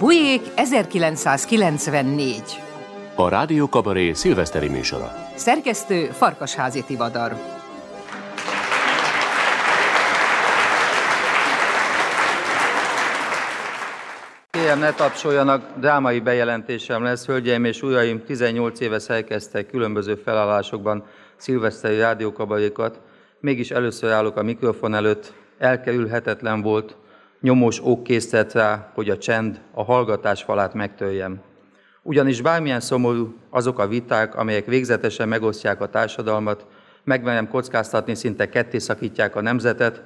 Bujék 1994. A Rádió Kabaré szilveszteri műsora. Szerkesztő Farkasházi Tivadar. Kérem, ne tapsoljanak, drámai bejelentésem lesz. Hölgyeim és uraim, 18 éve szerkeztek különböző felállásokban szilveszteri rádiókabarékat. Mégis először állok a mikrofon előtt. Elkerülhetetlen volt, nyomós ok készített rá, hogy a csend, a hallgatás falát megtörjem. Ugyanis bármilyen szomorú azok a viták, amelyek végzetesen megosztják a társadalmat, megmerem kockáztatni, szinte ketté szakítják a nemzetet,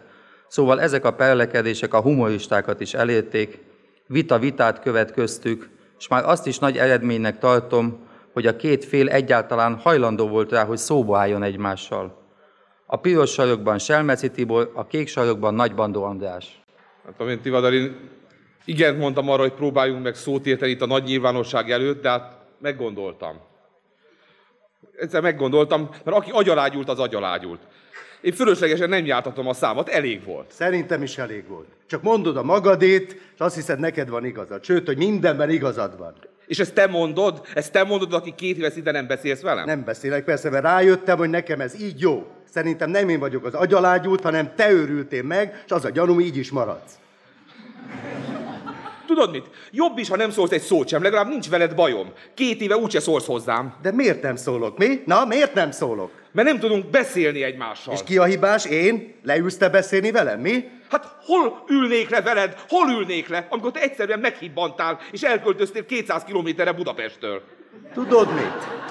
szóval ezek a perlekedések a humoristákat is elérték, vita vitát követ köztük, és már azt is nagy eredménynek tartom, hogy a két fél egyáltalán hajlandó volt rá, hogy szóba álljon egymással. A piros sarokban Selmeci Tibor, a kék sarokban Nagybandó András. Hát amint Tivadarin igen mondtam arra, hogy próbáljunk meg szót érteni itt a nagy nyilvánosság előtt, de hát meggondoltam. Egyszer meggondoltam, mert aki agyalágyult, az agyalágyult. Én fölöslegesen nem jártatom a számot, elég volt. Szerintem is elég volt. Csak mondod a magadét, és azt hiszed, neked van igazad. Sőt, hogy mindenben igazad van. És ezt te mondod? Ezt te mondod, aki két éve szinte nem beszélsz velem? Nem beszélek persze, mert rájöttem, hogy nekem ez így jó. Szerintem nem én vagyok az agyalágyult, hanem te őrültél meg, és az a gyanúm így is maradsz. Tudod mit? Jobb is, ha nem szólsz egy szót sem, legalább nincs veled bajom. Két éve úgyse szólsz hozzám. De miért nem szólok, mi? Na, miért nem szólok? Mert nem tudunk beszélni egymással. És ki a hibás? Én? Leülsz te beszélni velem, mi? Hát hol ülnék le veled? Hol ülnék le, amikor te egyszerűen meghibbantál, és elköltöztél 200 kilométerre Budapesttől? Tudod mit?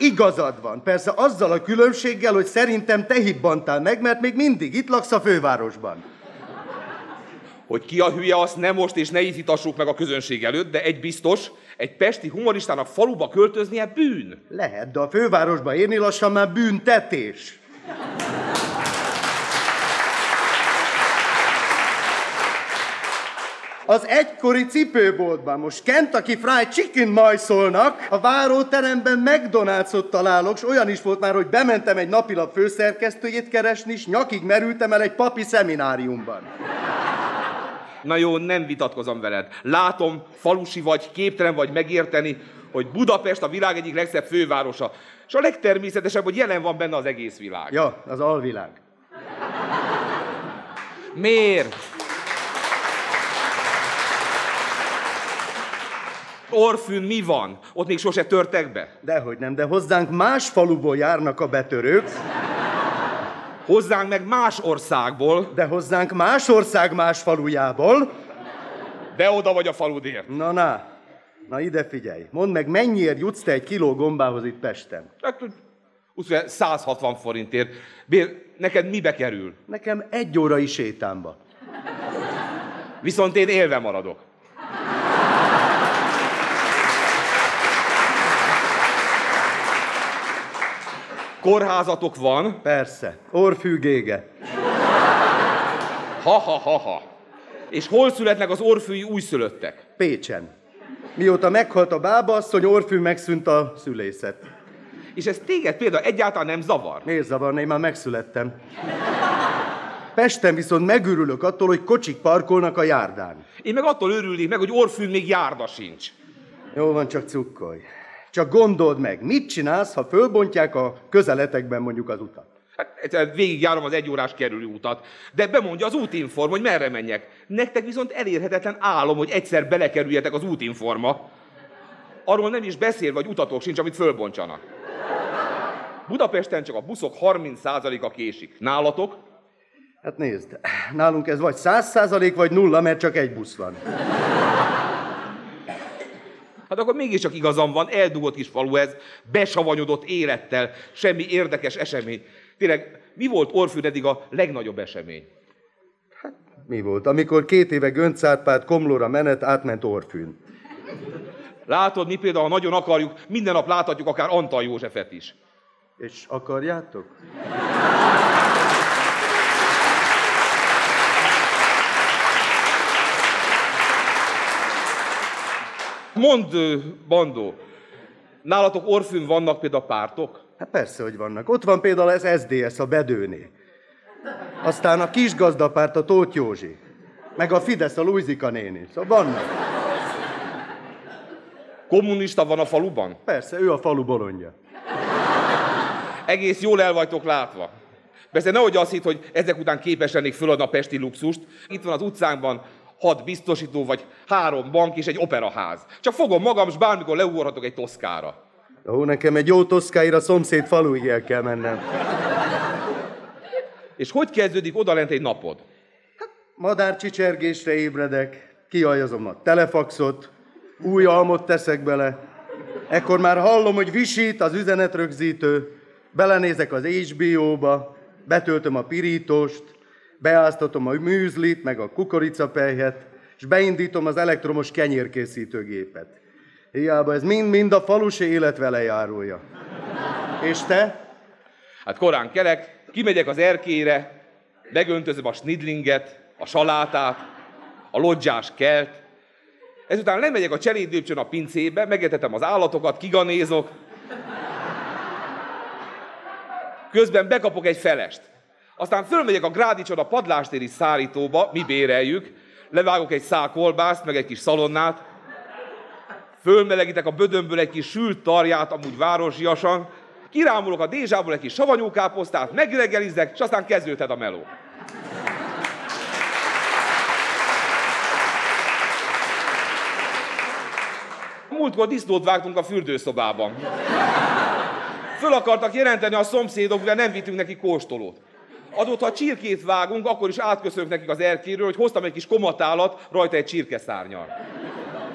Igazad van, persze azzal a különbséggel, hogy szerintem te hibbantál meg, mert még mindig itt laksz a fővárosban. Hogy ki a hülye, azt nem most, és ne izítassuk meg a közönség előtt, de egy biztos, egy pesti humoristának faluba költöznie bűn. Lehet, de a fővárosba érni lassan már bűntetés. Az egykori cipőboltban most Kentucky Fried Chicken majszolnak, a váróteremben McDonald's-ot találok, és olyan is volt már, hogy bementem egy napilap főszerkesztőjét keresni, és nyakig merültem el egy papi szemináriumban. Na jó, nem vitatkozom veled. Látom, falusi vagy, képtelen vagy megérteni, hogy Budapest a világ egyik legszebb fővárosa. És a legtermészetesebb, hogy jelen van benne az egész világ. Ja, az alvilág. Miért? Orfűn mi van? Ott még sose törtek be? Dehogy nem, de hozzánk más faluból járnak a betörők, Hozzánk meg más országból, de hozzánk más ország más falujából. de oda vagy a faludért. Na, na, na ide figyelj. Mondd meg, mennyiért jutsz te egy kiló gombához itt Pesten? Hát, hogy 20, 160 forintért. Bér, neked mibe kerül? Nekem egy órai sétámba. Viszont én élve maradok. Kórházatok van, Persze, orfűgége. ha-ha-ha-ha. És hol születnek az orfűi újszülöttek? Pécsen. Mióta meghalt a bábaasszony, orfű megszűnt a szülészet. És ez téged például egyáltalán nem zavar? Miért zavarna, én már megszülettem. Pesten viszont megürülök attól, hogy kocsik parkolnak a járdán. Én meg attól örülnék meg, hogy orfűn még járda sincs. Jó van, csak cukkolj. Csak gondold meg, mit csinálsz, ha fölbontják a közeletekben mondjuk az utat? Hát végigjárom az egyórás kerülő utat, de bemondja az útinform, hogy merre menjek. Nektek viszont elérhetetlen álom, hogy egyszer belekerüljetek az útinforma. Arról nem is beszél, vagy utatok sincs, amit fölbontsanak. Budapesten csak a buszok 30%-a késik. Nálatok? Hát nézd, nálunk ez vagy száz százalék, vagy nulla, mert csak egy busz van. Hát akkor mégiscsak igazam van, eldugott kis falu ez, besavanyodott élettel, semmi érdekes esemény. Tényleg, mi volt Orfűn eddig a legnagyobb esemény? Mi volt? Amikor két éve Göncárpád Komlóra menet átment Orfűn. Látod, mi például, ha nagyon akarjuk, minden nap láthatjuk akár Antal Józsefet is. És akarjátok? Mondd, Bandó, nálatok Orfűn vannak például pártok? Hát persze, hogy vannak. Ott van például az SDS, a Bedőné. Aztán a kisgazdapárt, a Tóth Józsi. Meg a Fidesz, a Lujzika néni. Szóval vannak. Kommunista van a faluban? Persze, ő a falu bolondja. Egész jól el vagytok látva. Persze nehogy azt hitt, hogy ezek után képes lennék föladni a pesti luxust. Itt van az utcánkban hat biztosító, vagy három bank és egy operaház. Csak fogom magam, és bármikor leugorhatok egy toszkára. Ó, nekem egy jó toszkáira a szomszéd faluig el kell mennem. És hogy kezdődik odalent egy napod? Madárcsicsergésre ébredek, kiajazom a telefaxot, új almot teszek bele. Ekkor már hallom, hogy visít az üzenetrögzítő, belenézek az HBO-ba, betöltöm a pirítóst, beáztatom a műzlit, meg a kukoricapelyhet, és beindítom az elektromos kenyérkészítőgépet. Hiába ez mind-mind a falusi élet vele járója. És te? Hát korán kelek, kimegyek az erkére, megöntözöm a snidlinget, a salátát, a lodzsás kelt, ezután lemegyek a cselédlépcsőn a pincébe, megetetem az állatokat, kiganézok, közben bekapok egy felest. Aztán fölmegyek a Grádicson a padlástéri szállítóba, mi béreljük, levágok egy szál kolbászt, meg egy kis szalonnát, fölmelegítek a bödömből egy kis sült tarját, amúgy városiasan, kirámolok a dézsából egy kis savanyúkáposztát, megreggelizek, és aztán kezdődhet a meló. Múltkor disznót vágtunk a fürdőszobában. Föl akartak jelenteni a szomszédok, mivel nem vittünk neki kóstolót. Azóta, ha csirkét vágunk, akkor is átköszönök nekik az erkéről, hogy hoztam egy kis komatálat, rajta egy csirkeszárnyal.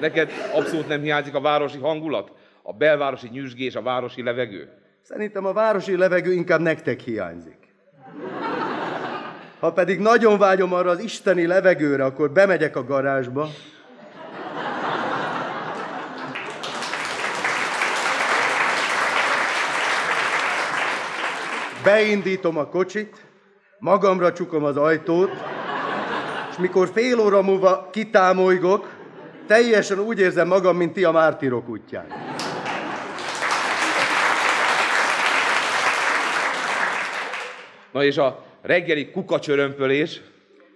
Neked abszolút nem hiányzik a városi hangulat? A belvárosi nyüzsgés, a városi levegő? Szerintem a városi levegő inkább nektek hiányzik. Ha pedig nagyon vágyom arra az isteni levegőre, akkor bemegyek a garázsba, beindítom a kocsit, magamra csukom az ajtót, és mikor fél óra múlva kitámolygok, teljesen úgy érzem magam, mint ti a mártírok útján. Na és a reggeli kukacsörömpölés,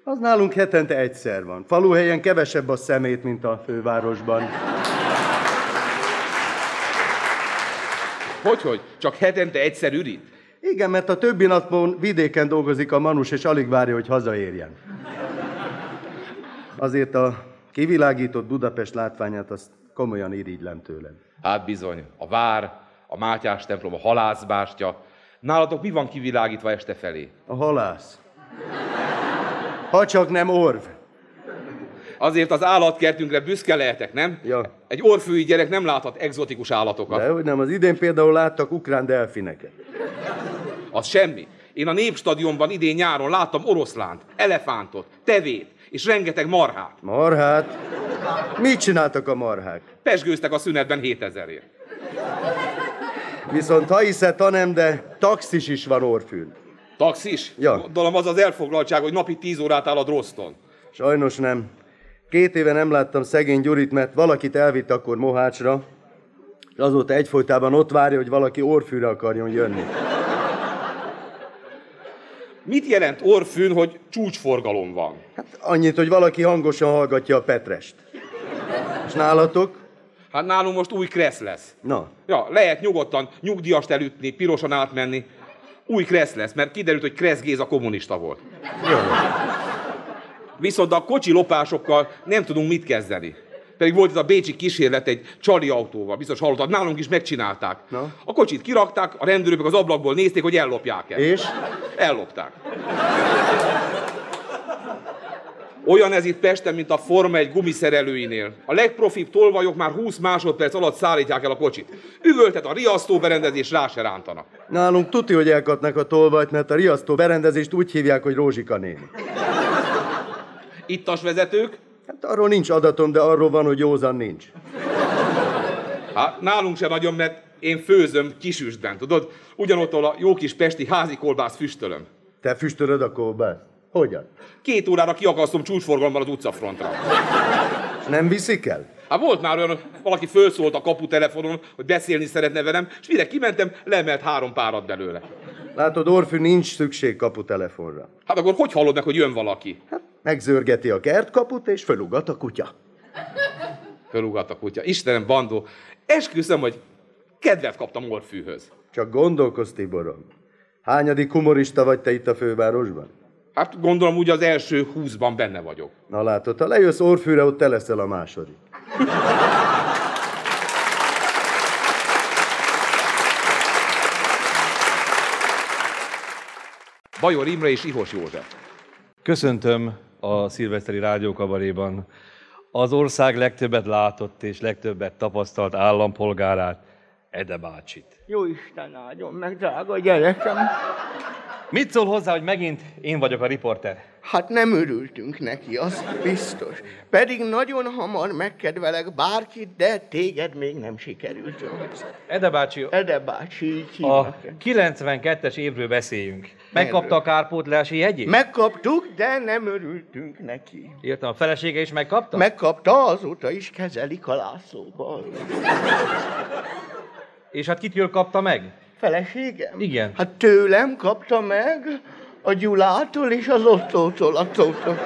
Az nálunk hetente egyszer van. Faluhelyen kevesebb a szemét, mint a fővárosban. hogy, hogy csak hetente egyszer ürít? Igen, mert a többi napon vidéken dolgozik a manus, és alig várja, hogy hazaérjen. Azért a kivilágított Budapest látványát azt komolyan irigylem tőlem. Hát bizony, a vár, a Mátyás templom, a halászbástya. Nálatok mi van kivilágítva este felé? A halász. Ha csak nem orv. Azért az állatkertünkre büszke lehetek, nem? Ja. Egy orfői gyerek nem láthat egzotikus állatokat. De hogy nem, az idén például láttak ukrán delfineket. Az semmi. Én a Népstadionban idén nyáron láttam oroszlánt, elefántot, tevét és rengeteg marhát. Marhát? Mit csináltak a marhák? Pesgőztek a szünetben 7000-ért. Viszont ha hiszed, ha nem, de taxis is van orfűn. Taxis? Ja. Gondolom az az elfoglaltság, hogy napi 10 órát áll a Droston. Sajnos nem. Két éve nem láttam szegény Gyurit, mert valakit elvitt akkor Mohácsra, és azóta egyfolytában ott várja, hogy valaki orfűre akarjon jönni. Mit jelent orfűn, hogy csúcsforgalom van? Hát annyit, hogy valaki hangosan hallgatja a Petrest. És nálatok? Hát nálunk most új kressz lesz. Na, Ja, lehet nyugodtan nyugdíjast elütni, pirosan átmenni. Új kressz lesz, mert kiderült, hogy Kressz Géza kommunista volt. jó. Viszont a kocsi lopásokkal nem tudunk mit kezdeni. Pedig volt ez a bécsi kísérlet egy csali autóval, biztos hallottad, nálunk is megcsinálták. Na? A kocsit kirakták, a rendőrök az ablakból nézték, hogy ellopják-e. És? Ellopták. Olyan ez itt Pesten, mint a Forma egy gumiszerelőinél. A legprofibb tolvajok már 20 másodperc alatt szállítják el a kocsit. Üvöltet a riasztó berendezés, rá se rántanak. Nálunk tuti, hogy elkapnak a tolvajt, mert a riasztó berendezést úgy hívják, hogy Rózsika néni. Ittas vezetők, Hát arról nincs adatom, de arról van, hogy józan nincs. hát nálunk se nagyon, mert én főzöm kisüstben, tudod? Ugyanottól a jó kis pesti házi kolbász füstölöm. Te füstölöd a kolbászt? Hogyan? Két órára kiakasztom csúcsforgalomban az utcafrontra. És nem viszik el? Hát volt már olyan, hogy valaki fölszólt a kaputelefonon, hogy beszélni szeretne velem, és mire kimentem, lemelt három párat belőle. Látod, Orfű, nincs szükség kaputelefonra. Hát akkor hogy hallod meg, hogy jön valaki? Hát megzörgeti a kertkaput, és fölugat a kutya. Fölugat a kutya. Istenem, bandó, esküszöm, hogy kedvet kaptam morfűhöz. Csak gondolkozz, Tiborom. Hányadik humorista vagy te itt a fővárosban? Hát gondolom úgy az első húszban benne vagyok. Na látod, ha lejössz Orfűre, ott te leszel a második. Bajor Imre és Ihos József. Köszöntöm a szilveszteri rádiókabaréban az ország legtöbbet látott és legtöbbet tapasztalt állampolgárát, Ede bácsit. Jó Isten áldjon meg, drága gyerekem. Mit szól hozzá, hogy megint én vagyok a riporter? Hát nem örültünk neki, az biztos. Pedig nagyon hamar megkedvelek bárkit, de téged még nem sikerült. Ede bácsi, Ede bácsi, így a hívnak. 92-es évről beszéljünk. Megkapta a kárpótlási jegyét? Megkaptuk, de nem örültünk neki. Értem, a felesége is megkapta? Megkapta, azóta is kezelik a Lászlóval. És hát kitől kapta meg? Feleségem? Igen. Hát tőlem kapta meg, a Gyulától és az Ottótól, a Tótól.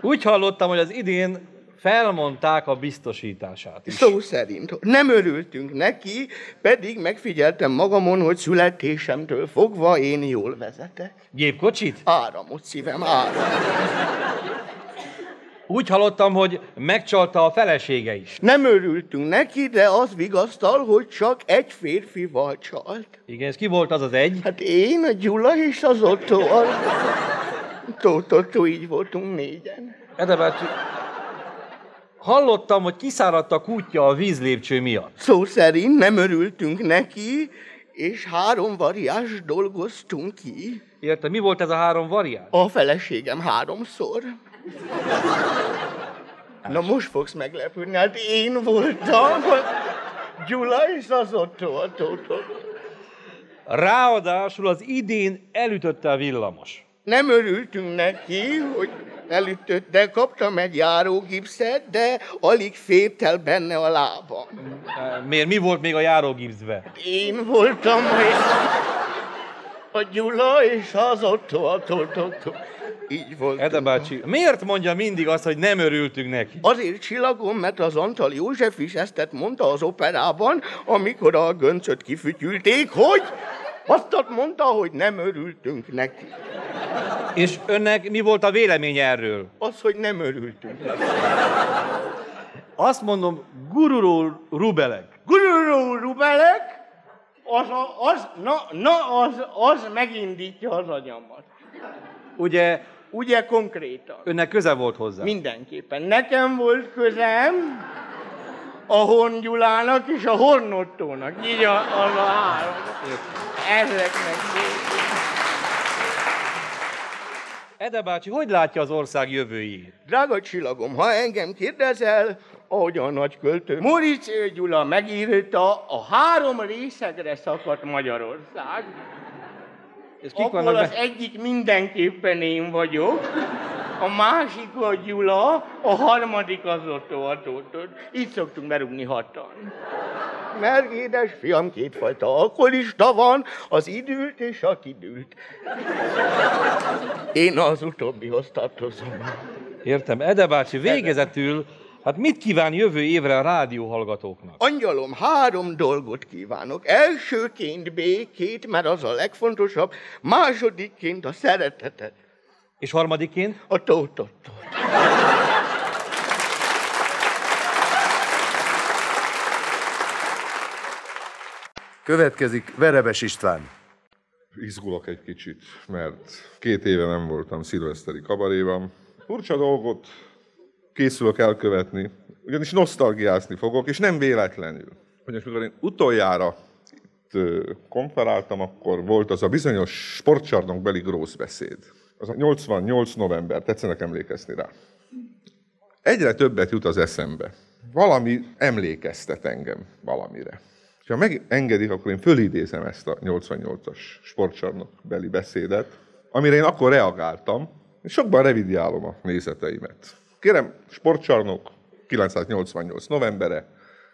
Úgy hallottam, hogy az idén felmondták a biztosítását is. Szó szerint. Nem örültünk neki, pedig megfigyeltem magamon, hogy születésemtől fogva én jól vezetek. Gépkocsit? Áramot szívem, áram. Úgy hallottam, hogy megcsalta a felesége is. Nem örültünk neki, de az vigasztal, hogy csak egy férfival csalt. Igen, ez ki volt az az egy? Hát én, a Gyula és az Otto. A... Tótotto, így voltunk négyen. Ede bácsi, hallottam, hogy kiszáradt a kutya a vízlépcső miatt. Szó szerint nem örültünk neki, és három variás dolgoztunk ki. Érte, mi volt ez a három variáns? A feleségem háromszor. Na most fogsz meglepődni, hát én voltam, Gyula és az Otto, a Tótó. Ráadásul az idén elütötte a villamos. Nem örültünk neki, hogy elütött, de kaptam egy járógipszet, de alig fért el benne a lábam. Miért? Mi volt még a járógipszbe? Én voltam a Gyula és az Otto, a Tótó. Így volt. Ede bácsi, miért mondja mindig azt, hogy nem örültünk neki? Azért csillagom, mert az Antal József is ezt mondta az operában, amikor a göncöt kifütyülték, hogy azt mondta, hogy nem örültünk neki. És önnek mi volt a vélemény erről? Az, hogy nem örültünk. Azt mondom, gururó rubelek. Gururó rubelek, az, a, az, na, na, az, az megindítja az agyamat. Ugye Ugye konkrétan? önnek köze volt hozzá. Mindenképpen. Nekem volt közem a Horn Gyulának és a Hornottónak. Így a, az a három. Ezeknek volt. Ede bácsi, hogy látja az ország jövőjét? Drága csillagom, ha engem kérdezel, ahogy a nagy költő Moric Gyula megírta, a három részegre szakadt Magyarország, És kik Abból az be? egyik mindenképpen én vagyok, a másik a Gyula, a harmadik az Otto a Tótod. Így szoktunk berúgni hatan. Mert édes fiam, kétfajta alkoholista van, az időt és a kidült. Én az utóbbihoz tartozom. Értem. Ede bácsi, végezetül, hát mit kíván jövő évre a rádióhallgatóknak? Angyalom, három dolgot kívánok. Elsőként békét, mert az a legfontosabb. Másodikként a szeretetet. És harmadiként? A tótot. Következik Verebes István. Izgulok egy kicsit, mert két éve nem voltam szilveszteri kabaréban. Furcsa dolgot készülök elkövetni, ugyanis nosztalgiázni fogok, és nem véletlenül. Ugyanis mikor én utoljára itt konferáltam, akkor volt az a bizonyos sportcsarnokbeli grósz beszéd. Az a 88 november, tetszenek emlékezni rá. Egyre többet jut az eszembe. Valami emlékeztet engem valamire. És ha megengedik, akkor én fölidézem ezt a 88-as sportcsarnok beli beszédet, amire én akkor reagáltam, és sokban revidiálom a nézeteimet. Kérem, sportcsarnok, 988 novembere,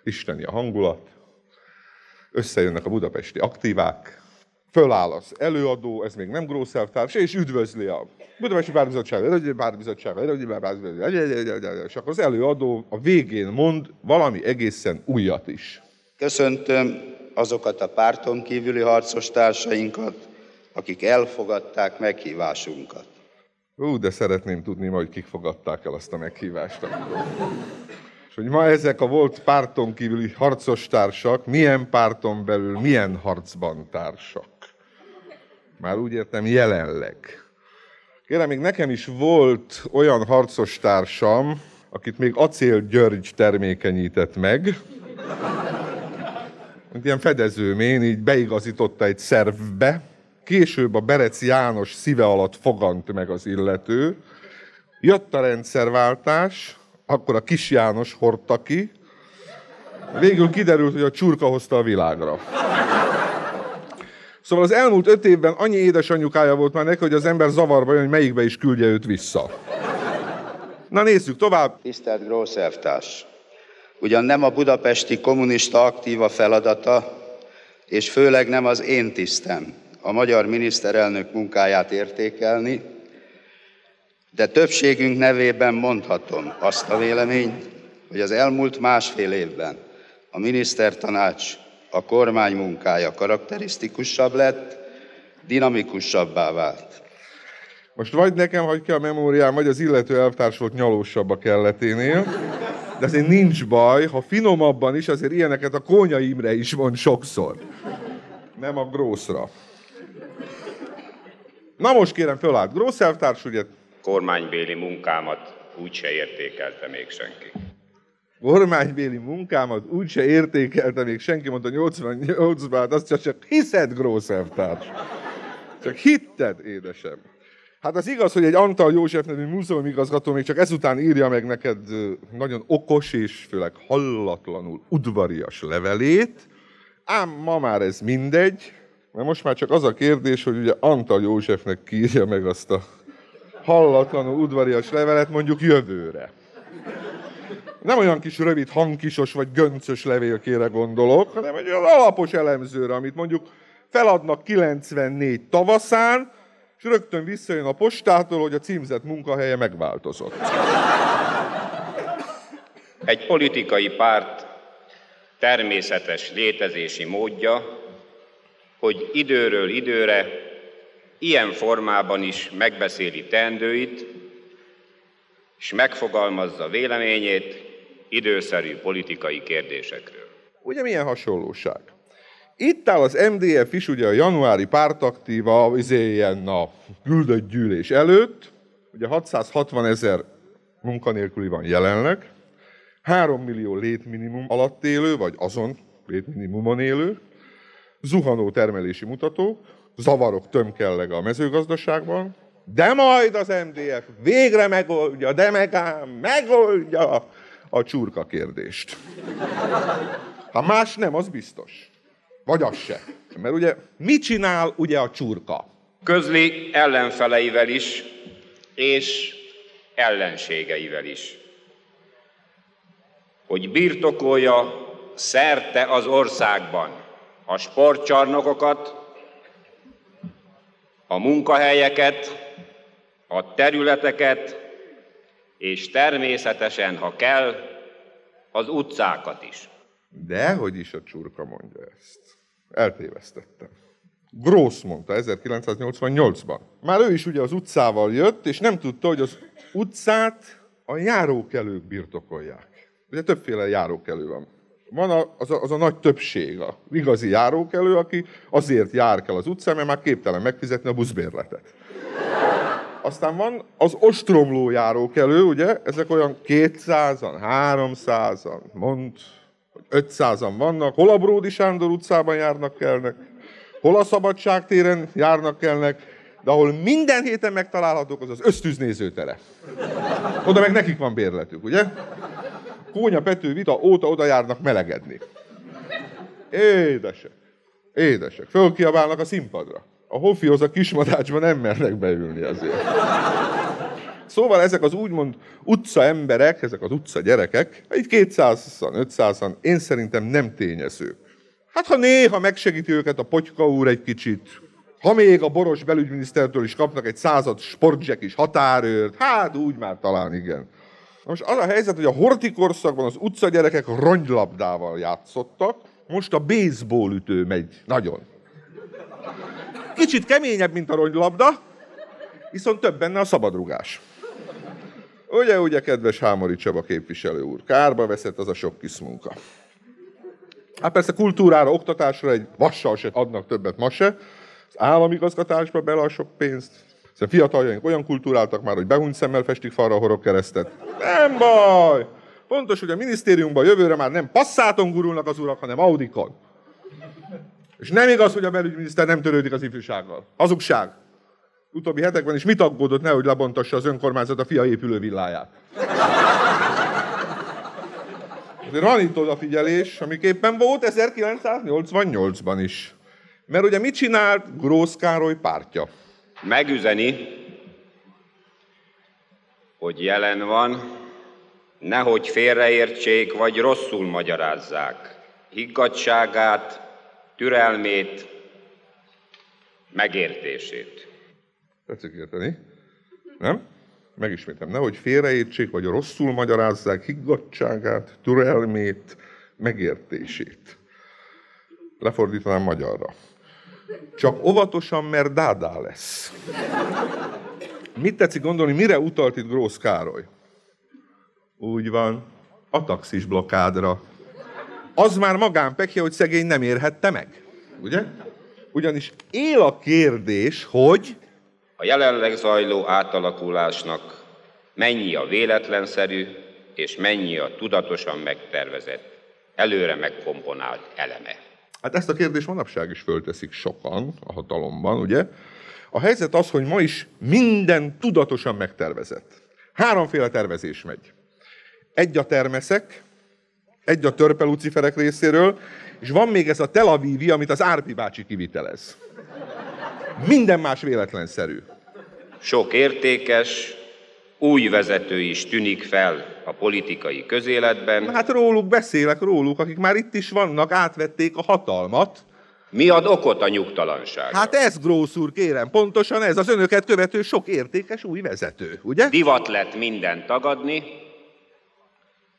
isteni a hangulat, összejönnek a budapesti aktívák, Föláll az előadó, ez még nem grószelvtárs, és üdvözli a Budapesti Bárbizottság, Bárbizottság, és akkor az előadó a végén mond valami egészen újat is. Köszöntöm azokat a párton kívüli harcos társainkat, akik elfogadták meghívásunkat. Ú, de szeretném tudni majd, kik fogadták el azt a meghívást. És hogy ma ezek a volt párton kívüli harcos társak, milyen párton belül, milyen harcban társak. Már úgy értem, jelenleg. Kérem, még nekem is volt olyan harcos társam, akit még Acél György termékenyített meg, mint ilyen fedezőmén, így beigazította egy szervbe, később a Berec János szíve alatt fogant meg az illető, jött a rendszerváltás, akkor a kis János hordta ki, végül kiderült, hogy a csurka hozta a világra. Szóval az elmúlt öt évben annyi édesanyukája volt már neki, hogy az ember zavarba jön, hogy melyikbe is küldje őt vissza. Na nézzük tovább. Tisztelt Grószelvtárs! Ugyan nem a budapesti kommunista aktíva feladata, és főleg nem az én tisztem a magyar miniszterelnök munkáját értékelni, de többségünk nevében mondhatom azt a véleményt, hogy az elmúlt másfél évben a minisztertanács a kormány munkája karakterisztikusabb lett, dinamikusabbá vált. Most vagy nekem hagy ki a memóriám, vagy az illető elvtárs volt nyalósabb a kelleténél. De azért nincs baj, ha finomabban is, azért ilyeneket a Kónya Imre is mond sokszor. Nem a Grószra. Na most kérem, fölállt Grósz elvtárs, ugye? Kormánybéli munkámat úgyse értékelte még senki kormánybéli munkámat úgyse értékelte még senki, mondta 88-ban, hát azt csak, csak hiszed, Grószevtárs. Csak hitted, édesem. Hát az igaz, hogy egy Antal József nevű múzeum igazgató még csak ezután írja meg neked nagyon okos és főleg hallatlanul udvarias levelét, ám ma már ez mindegy, mert most már csak az a kérdés, hogy ugye Antal Józsefnek kírja meg azt a hallatlanul udvarias levelet mondjuk jövőre. Nem olyan kis rövid hangkisos vagy göncös levélkére gondolok, hanem egy olyan alapos elemzőre, amit mondjuk feladnak 94 tavaszán, és rögtön visszajön a postától, hogy a címzett munkahelye megváltozott. Egy politikai párt természetes létezési módja, hogy időről időre ilyen formában is megbeszéli teendőit, és megfogalmazza véleményét időszerű politikai kérdésekről. Ugye milyen hasonlóság? Itt áll az MDF is, ugye a januári pártaktíva, izé ilyen a küldött gyűlés előtt, ugye 660 ezer munkanélküli van jelenleg, 3 millió létminimum alatt élő, vagy azon létminimumon élő, zuhanó termelési mutató, zavarok tömkelleg a mezőgazdaságban, de majd az MDF végre megoldja, de megám, megoldja a csurka kérdést. Ha más nem, az biztos. Vagy az se. Mert ugye mit csinál ugye a csurka? Közli ellenfeleivel is, és ellenségeivel is. Hogy birtokolja szerte az országban a sportcsarnokokat, a munkahelyeket, a területeket, és természetesen, ha kell, az utcákat is. De hogy is a csurka mondja ezt? Eltévesztettem. Gross mondta 1988-ban. Már ő is ugye az utcával jött, és nem tudta, hogy az utcát a járókelők birtokolják. Ugye többféle járókelő van. Van a, az, a, az a nagy többség, a igazi járókelő, aki azért jár kell az utcán, mert már képtelen megfizetni a buszbérletet. Aztán van az ostromló járókelő, ugye? Ezek olyan 200-an, 300-an, mond, 500-an vannak. Hol a Bródi Sándor utcában járnak kellnek, hol a Szabadságtéren járnak kellnek, de ahol minden héten megtalálhatók, az az ösztűznézőtere. Oda meg nekik van bérletük, ugye? Kónya Pető vita óta oda járnak melegedni. Édesek, édesek, fölkiabálnak a színpadra a hofihoz a kismadácsban nem mernek beülni azért. Szóval ezek az úgymond utca emberek, ezek az utca gyerekek, egy 200-an, 500-an, én szerintem nem tényezők, Hát ha néha megsegíti őket a Potyka úr egy kicsit, ha még a Boros belügyminisztertől is kapnak egy század sportjack is határőrt, hát úgy már talán igen. Most az a helyzet, hogy a horti korszakban az utcagyerekek rongylabdával játszottak, most a baseball ütő megy nagyon. Kicsit keményebb, mint a rongylabda, viszont több benne a szabadrugás. Ugye, ugye, kedves Hámori Csaba képviselő úr, kárba veszett az a sok kis munka. Hát persze kultúrára, oktatásra egy vassal se adnak többet ma se, az államigazgatásba bele a sok pénzt. Hiszen fiataljaink olyan kultúráltak már, hogy behunyt szemmel festik falra a horog keresztet. Nem baj! Pontos, hogy a minisztériumban jövőre már nem passzáton gurulnak az urak, hanem Audikon. És nem igaz, hogy a belügyminiszter nem törődik az ifjúsággal. Hazugság. Utóbbi hetekben is mit aggódott, nehogy lebontassa az önkormányzat a fia épülő villáját. Azért van itt odafigyelés, amiképpen volt 1988-ban is. Mert ugye mit csinált Grósz Károly pártja? Megüzeni, hogy jelen van, nehogy félreértsék, vagy rosszul magyarázzák. Higgadságát, türelmét, megértését. Tetszik érteni? Nem? Megismétem, nehogy félreértsék, vagy rosszul magyarázzák higgadságát, türelmét, megértését. Lefordítanám magyarra. Csak óvatosan, mert dádá lesz. Mit tetszik gondolni, mire utalt itt Grósz Károly? Úgy van, a taxis blokádra. Az már magánpekje, hogy szegény nem érhette meg. Ugye? Ugyanis él a kérdés, hogy A jelenleg zajló átalakulásnak mennyi a véletlenszerű, és mennyi a tudatosan megtervezett, előre megkomponált eleme. Hát ezt a kérdést manapság is fölteszik sokan a hatalomban, ugye? A helyzet az, hogy ma is minden tudatosan megtervezett. Háromféle tervezés megy. Egy a termeszek, egy a törpe luciferek részéről, és van még ez a Tel Avivi, amit az Árpi bácsi kivitelez. Minden más véletlenszerű. Sok értékes, új vezető is tűnik fel a politikai közéletben. Hát róluk beszélek, róluk, akik már itt is vannak, átvették a hatalmat. Mi ad okot a nyugtalanságra? Hát ez, Grósz úr, kérem, pontosan ez az önöket követő sok értékes új vezető, ugye? Divat lett mindent tagadni,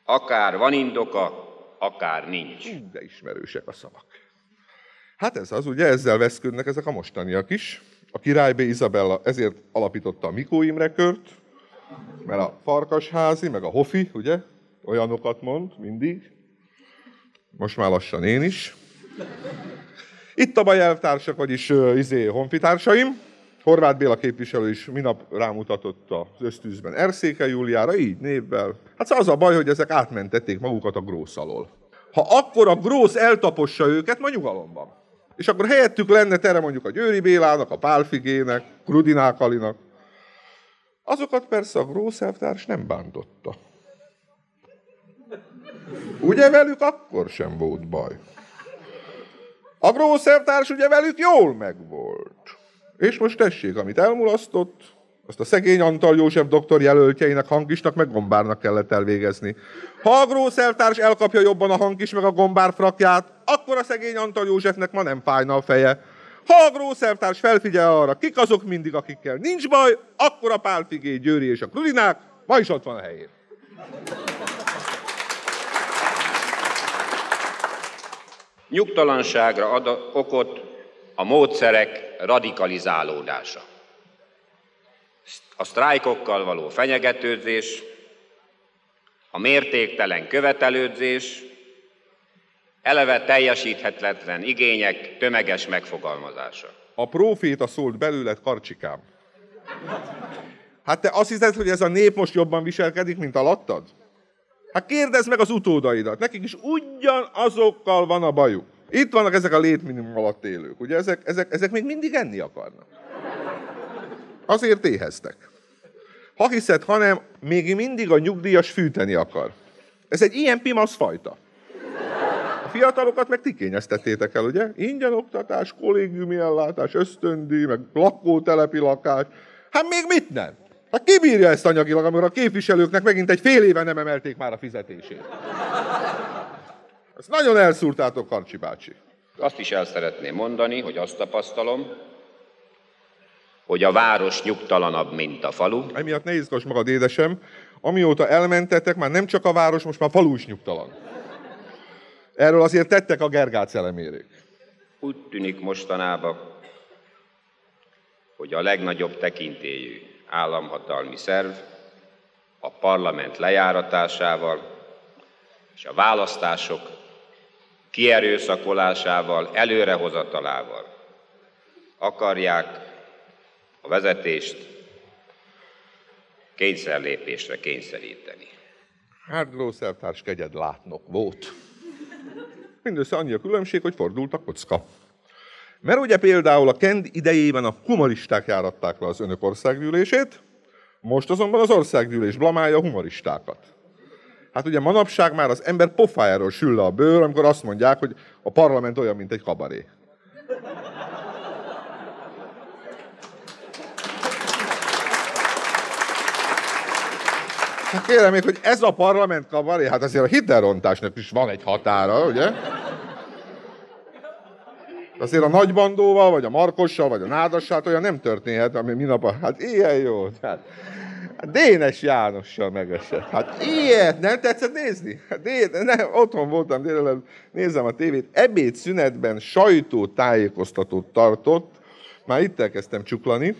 akár van indoka, akár nincs. Hú, De ismerősek a szavak. Hát ez az, ugye ezzel veszködnek ezek a mostaniak is. A királybé Izabella ezért alapította a Mikó Imre kört, mert a Farkasházi, meg a Hofi, ugye, olyanokat mond mindig. Most már lassan én is. Itt a bajelvtársak, vagyis uh, izé, honfitársaim. Horváth Béla képviselő is minap rámutatott az ösztűzben Erszéke Júliára, így névvel. Hát szóval az a baj, hogy ezek átmentették magukat a grósz alól. Ha akkor a grósz eltapossa őket, ma nyugalomban. És akkor helyettük lenne tere mondjuk a Győri Bélának, a Pálfigének, Krudinák Alinak. Azokat persze a grósz elvtárs nem bántotta. Ugye velük akkor sem volt baj. A grósz elvtárs ugye velük jól megvolt. És most tessék, amit elmulasztott, azt a szegény Antal József doktor jelöltjeinek hangkisnak meg gombárnak kellett elvégezni. Ha a grósz elvtárs elkapja jobban a hangkis meg a gombár frakját, akkor a szegény Antal Józsefnek ma nem fájna a feje. Ha a grósz elvtárs felfigyel arra, kik azok mindig, akikkel nincs baj, akkor a Pálfigé, Győri és a Krudinák ma is ott van a helyén. Nyugtalanságra ad okot a módszerek radikalizálódása. A sztrájkokkal való fenyegetőzés, a mértéktelen követelődzés, eleve teljesíthetetlen igények tömeges megfogalmazása. A próféta szólt belőled, karcsikám. Hát te azt hiszed, hogy ez a nép most jobban viselkedik, mint alattad? Hát kérdezd meg az utódaidat, nekik is ugyanazokkal van a bajuk. Itt vannak ezek a létminimum alatt élők, ugye ezek, ezek, ezek még mindig enni akarnak. Azért éheztek. Ha hiszed, hanem még mindig a nyugdíjas fűteni akar. Ez egy ilyen pimasz fajta. Fiatalokat meg ti kényeztettétek el, ugye? Ingyen oktatás, kollégiumi ellátás, ösztöndíj, meg lakótelepi lakás. Hát még mit nem? Hát ki bírja ezt anyagilag, amikor a képviselőknek megint egy fél éve nem emelték már a fizetését? Ezt nagyon elszúrtátok, Karcsi bácsi. Azt is el szeretném mondani, hogy azt tapasztalom, hogy a város nyugtalanabb, mint a falu. Emiatt ne izgass magad, édesem. Amióta elmentetek, már nem csak a város, most már falu is nyugtalan. Erről azért tettek a Gergác elemérék. Úgy tűnik mostanában, hogy a legnagyobb tekintélyű államhatalmi szerv a parlament lejáratásával és a választások kierőszakolásával, előrehozatalával akarják a vezetést kényszerlépésre kényszeríteni. Hát Grószertárs kegyed látnok volt. Mindössze annyi a különbség, hogy fordult a kocka. Mert ugye például a Kend idejében a humoristák járatták le az önök országgyűlését, most azonban az országgyűlés blamálja a humoristákat. Hát ugye manapság már az ember pofájáról sül le a bőr, amikor azt mondják, hogy a parlament olyan, mint egy kabaré. Hát kérem még, hogy ez a parlament kabaré, hát azért a hitelrontásnak is van egy határa, ugye? Azért a nagybandóval, vagy a Markossal, vagy a Nádassal olyan nem történhet, ami minap, hát ilyen jó. Hát, hát Dénes Jánossal megesett. Hát ilyet nem tetszett nézni? Hát Dé, nem, otthon voltam délelőtt, nézem a tévét, ebéd szünetben sajtótájékoztatót tartott, már itt elkezdtem csuklani,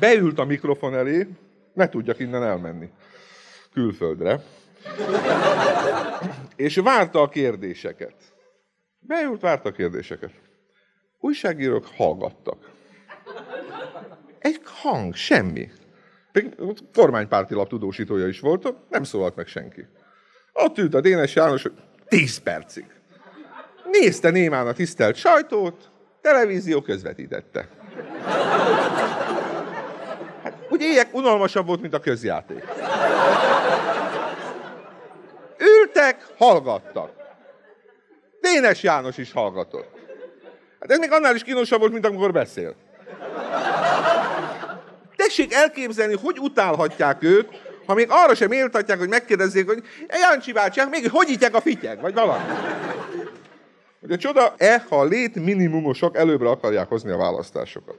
beült a mikrofon elé, ne tudjak innen elmenni külföldre, és várta a kérdéseket. Beült, várta a kérdéseket. Újságírók hallgattak. Egy hang, semmi. Kormánypárti lap tudósítója is volt, nem szólalt meg senki. Ott ült a Dénes János, tíz percig. Nézte némán a tisztelt sajtót, televízió közvetítette. Hát, ugye ilyen unalmasabb volt, mint a közjáték. Ültek, hallgattak. Dénes János is hallgatott. Hát ez még annál is kínosabb volt, mint amikor beszél. Tessék elképzelni, hogy utálhatják őt, ha még arra sem éltatják, hogy megkérdezzék, hogy Jancsi bácsi, hát még hogy hívják a fityek, vagy valami. A csoda-e, ha a lét minimumosok előbbre akarják hozni a választásokat.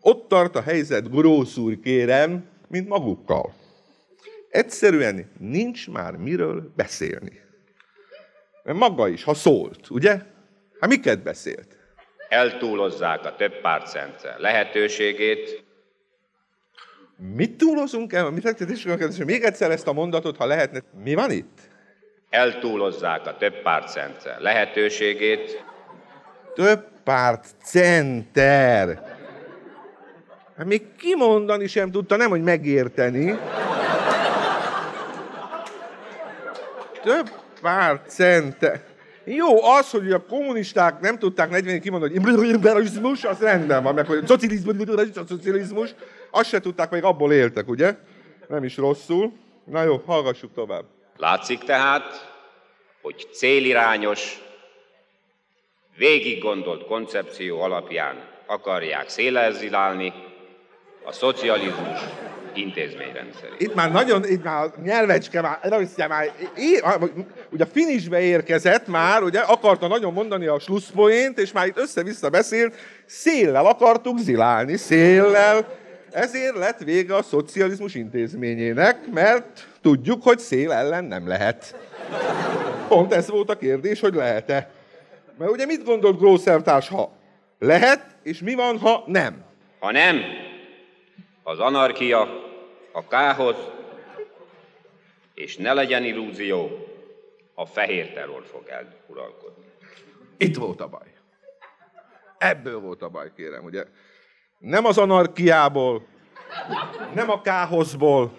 Ott tart a helyzet, grószúr kérem, mint magukkal. Egyszerűen nincs már miről beszélni. Maga is, ha szólt, ugye? Hát miket beszélt? Eltúlozzák a több pártrendszer lehetőségét. Mit túlozunk el? Mit Még egyszer ezt a mondatot, ha lehetne. Mi van itt? Eltúlozzák a több pártrendszer lehetőségét. Több párt center. Hát még kimondani sem tudta, nem, hogy megérteni. Több pár cente. Jó, az, hogy a kommunisták nem tudták 40 kimondani, hogy liberalizmus, az rendben van, meg hogy szocializmus, szocializmus, azt se tudták, még abból éltek, ugye? Nem is rosszul. Na jó, hallgassuk tovább. Látszik tehát, hogy célirányos, végig gondolt koncepció alapján akarják szélezilálni a szocializmus intézményrendszerét. Itt már nagyon, itt már a nyelvecske már, először már, é, ugye a finisbe érkezett már, ugye akarta nagyon mondani a slusszpoént, és már itt össze-vissza beszélt, széllel akartuk zilálni, széllel, ezért lett vége a szocializmus intézményének, mert tudjuk, hogy szél ellen nem lehet. Pont ez volt a kérdés, hogy lehet-e. Mert ugye mit gondolt Grószertárs, ha lehet, és mi van, ha nem? Ha nem, az anarkia, a kához, és ne legyen illúzió, a fehér terror fog eluralkodni. Itt volt a baj. Ebből volt a baj, kérem, ugye. Nem az anarkiából, nem a káoszból,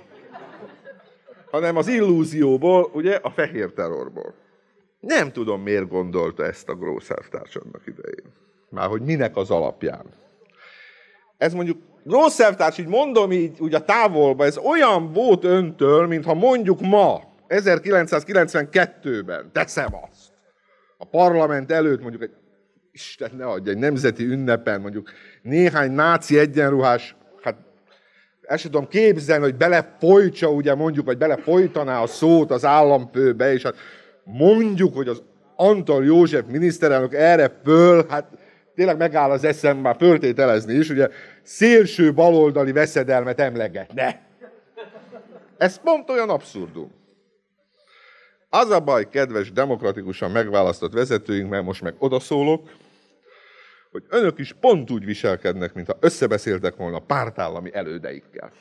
hanem az illúzióból, ugye, a fehér terrorból. Nem tudom, miért gondolta ezt a Grószertárs annak idején. Már hogy minek az alapján. Ez mondjuk Grosszertárs, így mondom így úgy a távolba, ez olyan volt öntől, mintha mondjuk ma, 1992-ben, teszem azt, a parlament előtt mondjuk egy, Isten ne adja, egy nemzeti ünnepen, mondjuk néhány náci egyenruhás, hát el sem tudom képzelni, hogy belefolytsa, ugye mondjuk, vagy belefolytaná a szót az állampőbe, és hát mondjuk, hogy az Antal József miniszterelnök erre föl, hát tényleg megáll az eszem már föltételezni is, ugye szélső baloldali veszedelmet emlegetne. Ez pont olyan abszurdum. Az a baj, kedves, demokratikusan megválasztott vezetőink, mert most meg odaszólok, hogy önök is pont úgy viselkednek, mintha összebeszéltek volna pártállami elődeikkel.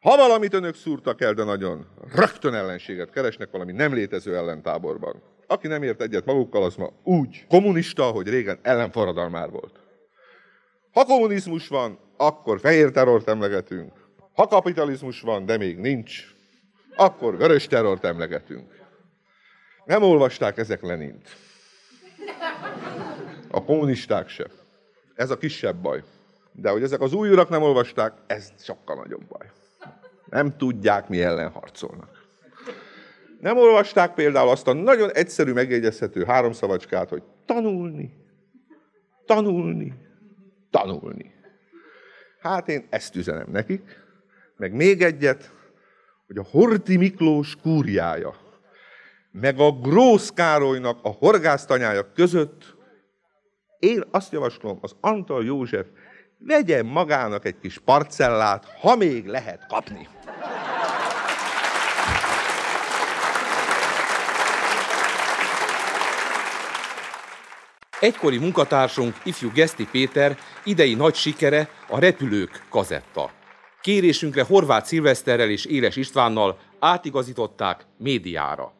Ha valamit önök szúrtak el, de nagyon rögtön ellenséget keresnek valami nem létező ellentáborban. Aki nem ért egyet magukkal, az ma úgy kommunista, hogy régen ellenforradalmár volt. Ha kommunizmus van, akkor fehér terrort emlegetünk. Ha kapitalizmus van, de még nincs, akkor vörös terrort emlegetünk. Nem olvasták ezek Lenint. A kommunisták se. Ez a kisebb baj. De hogy ezek az új urak nem olvasták, ez sokkal nagyobb baj. Nem tudják, mi ellen harcolnak. Nem olvasták például azt a nagyon egyszerű, megjegyezhető háromszavacskát, hogy tanulni, tanulni, tanulni. Hát én ezt üzenem nekik, meg még egyet, hogy a Horti Miklós kúriája, meg a Grósz Károlynak a horgásztanyája között én azt javaslom, az Antal József vegyen magának egy kis parcellát, ha még lehet kapni. Egykori munkatársunk, ifjú Geszti Péter idei nagy sikere a Repülők kazetta. Kérésünkre Horváth Szilveszterrel és Éles Istvánnal átigazították médiára.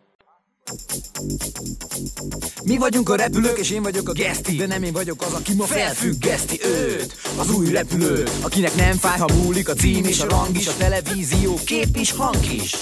Mi vagyunk a repülők, és én vagyok a Geszti De nem én vagyok az, aki ma felfüggeszti őt Az új repülő, akinek nem fáj, ha múlik a cím és a rang is A televízió, kép is, hang is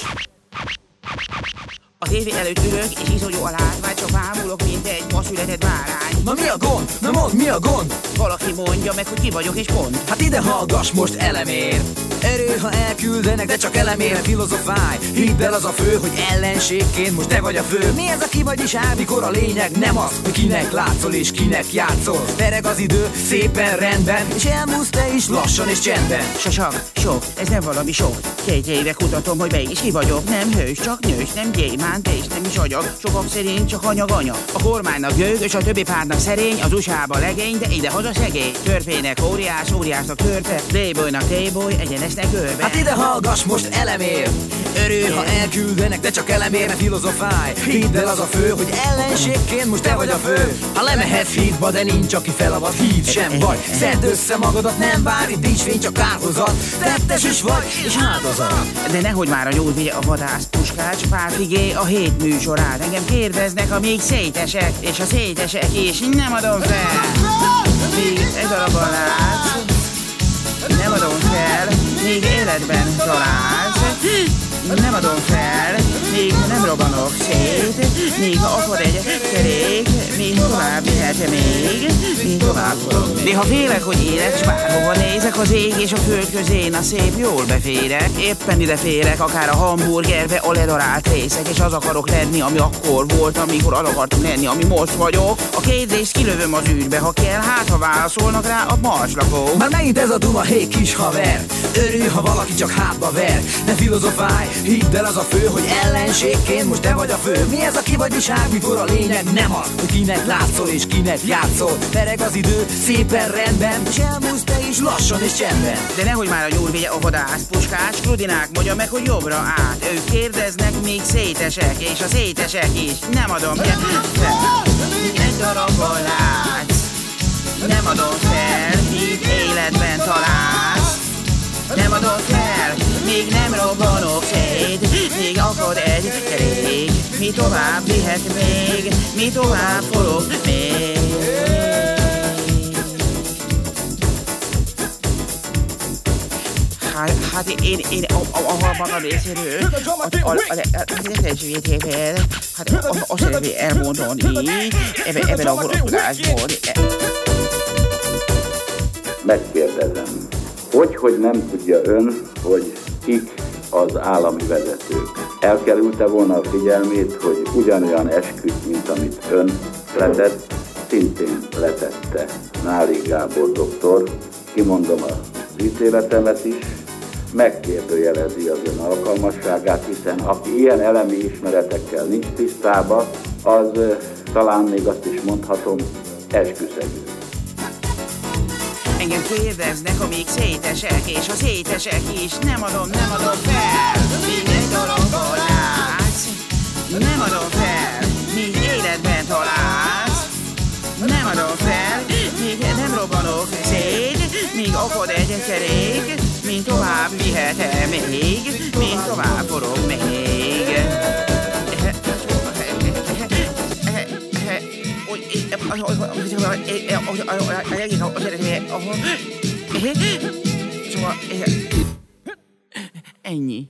a tévé előtt ülök, és izogyó a látvány, csak ámulok, mint egy ma született bárány. Na mi a gond? Na mondd, mi a gond? Valaki mondja meg, hogy ki vagyok és pont. Hát ide hallgass most elemér. Erő, ha elküldenek, de csak elemér, filozofálj. Hidd el az a fő, hogy ellenségként most te vagy a fő. Mi ez a ki vagyis mikor a lényeg? Nem az, hogy kinek látszol és kinek játszol. Pereg az idő, szépen rendben, és elmúlsz te is lassan és csendben. Sasak, sok, ez nem valami sok. Két éve kutatom, hogy be is ki vagyok. Nem hős, csak nős, nem gyémán gyémánt és nem is agyag, sokak szerint csak anyag anya. A kormánynak gőg, és a többi párnak szerény, az USA-ba legény, de ide haza szegény. Törpének óriás, óriásnak törpe, playboynak playboy, egyenesnek görbe. Hát ide hallgass most elemér! Örül, ha elküldenek, de csak elemér, ne filozofálj. Hidd el az a fő, hogy ellenségként most te vagy a fő. Ha lemehetsz hídba, de nincs, aki felavat, híd sem vagy. Szedd össze magadat, nem vár itt nincs fény, csak kárhozat. Tettes is vagy, és áldozat. De nehogy már a vigye a vadász puskács, párfigé a hét műsorát. Engem kérdeznek, amíg szétesek, és a szétesek is nem adom fel. Még egy darabban látsz, nem adom fel, még életben találsz. Nem adom fel, még nem robbanok szét, még ha akad egy kerék, még tovább vihet még, még tovább forog. Néha félek, hogy élek, s bárhova nézek az ég és a föld közén a szép jól beférek. Éppen ide férek, akár a hamburgerbe a ledarált részek, és az akarok lenni, ami akkor volt, amikor az akartam lenni, ami most vagyok. A két kilövöm az ügybe, ha kell, hát ha válaszolnak rá a marslakók. Már megint ez a duma, hé kis haver, örül, ha valaki csak hátba ver, ne filozofálj, Hidd el az a fő, hogy ellenségként most te vagy a fő. Mi ez a kivagyiság, mikor a lényeg? Nem az Hogy kinek látszol és kinek játszol. Pereg az idő, szépen rendben. És elmúlsz te is lassan és csendben. De nehogy már a nyúl vigye a vadász puskás Krudinák mondja meg, hogy jobbra át Ők kérdeznek, még szétesek És a szétesek is. Nem adom fel Egy darabban látsz. Nem adom fel, míg életben találsz Nem adom fel, még nem robbanok szét, még akad egy kerék, mi tovább vihet még, mi tovább forog még. Hát, hát én, én a, a, a magam részéről hát azt szeretném elmondani ebben, ebben a vonatkozásban. Megkérdezem, hogy, hogy nem tudja ön, hogy kik az állami vezetők. Elkerülte volna a figyelmét, hogy ugyanolyan esküt, mint amit ön letett, szintén letette Náli Gábor doktor. Kimondom az ítéletemet is, megkérdőjelezi az ön alkalmasságát, hiszen aki ilyen elemi ismeretekkel nincs tisztában, az ö, talán még azt is mondhatom, esküszegő. Engem kérdeznek, amíg szétesek, és a szétesek is nem adom, nem adom fel. Mindegy dologból látsz, nem adom fel, míg életben találsz. Nem adom fel, míg nem robbanok szét, míg okod egy kerék, mint tovább vihetem még, mint tovább forog még. Szóval... Ennyi.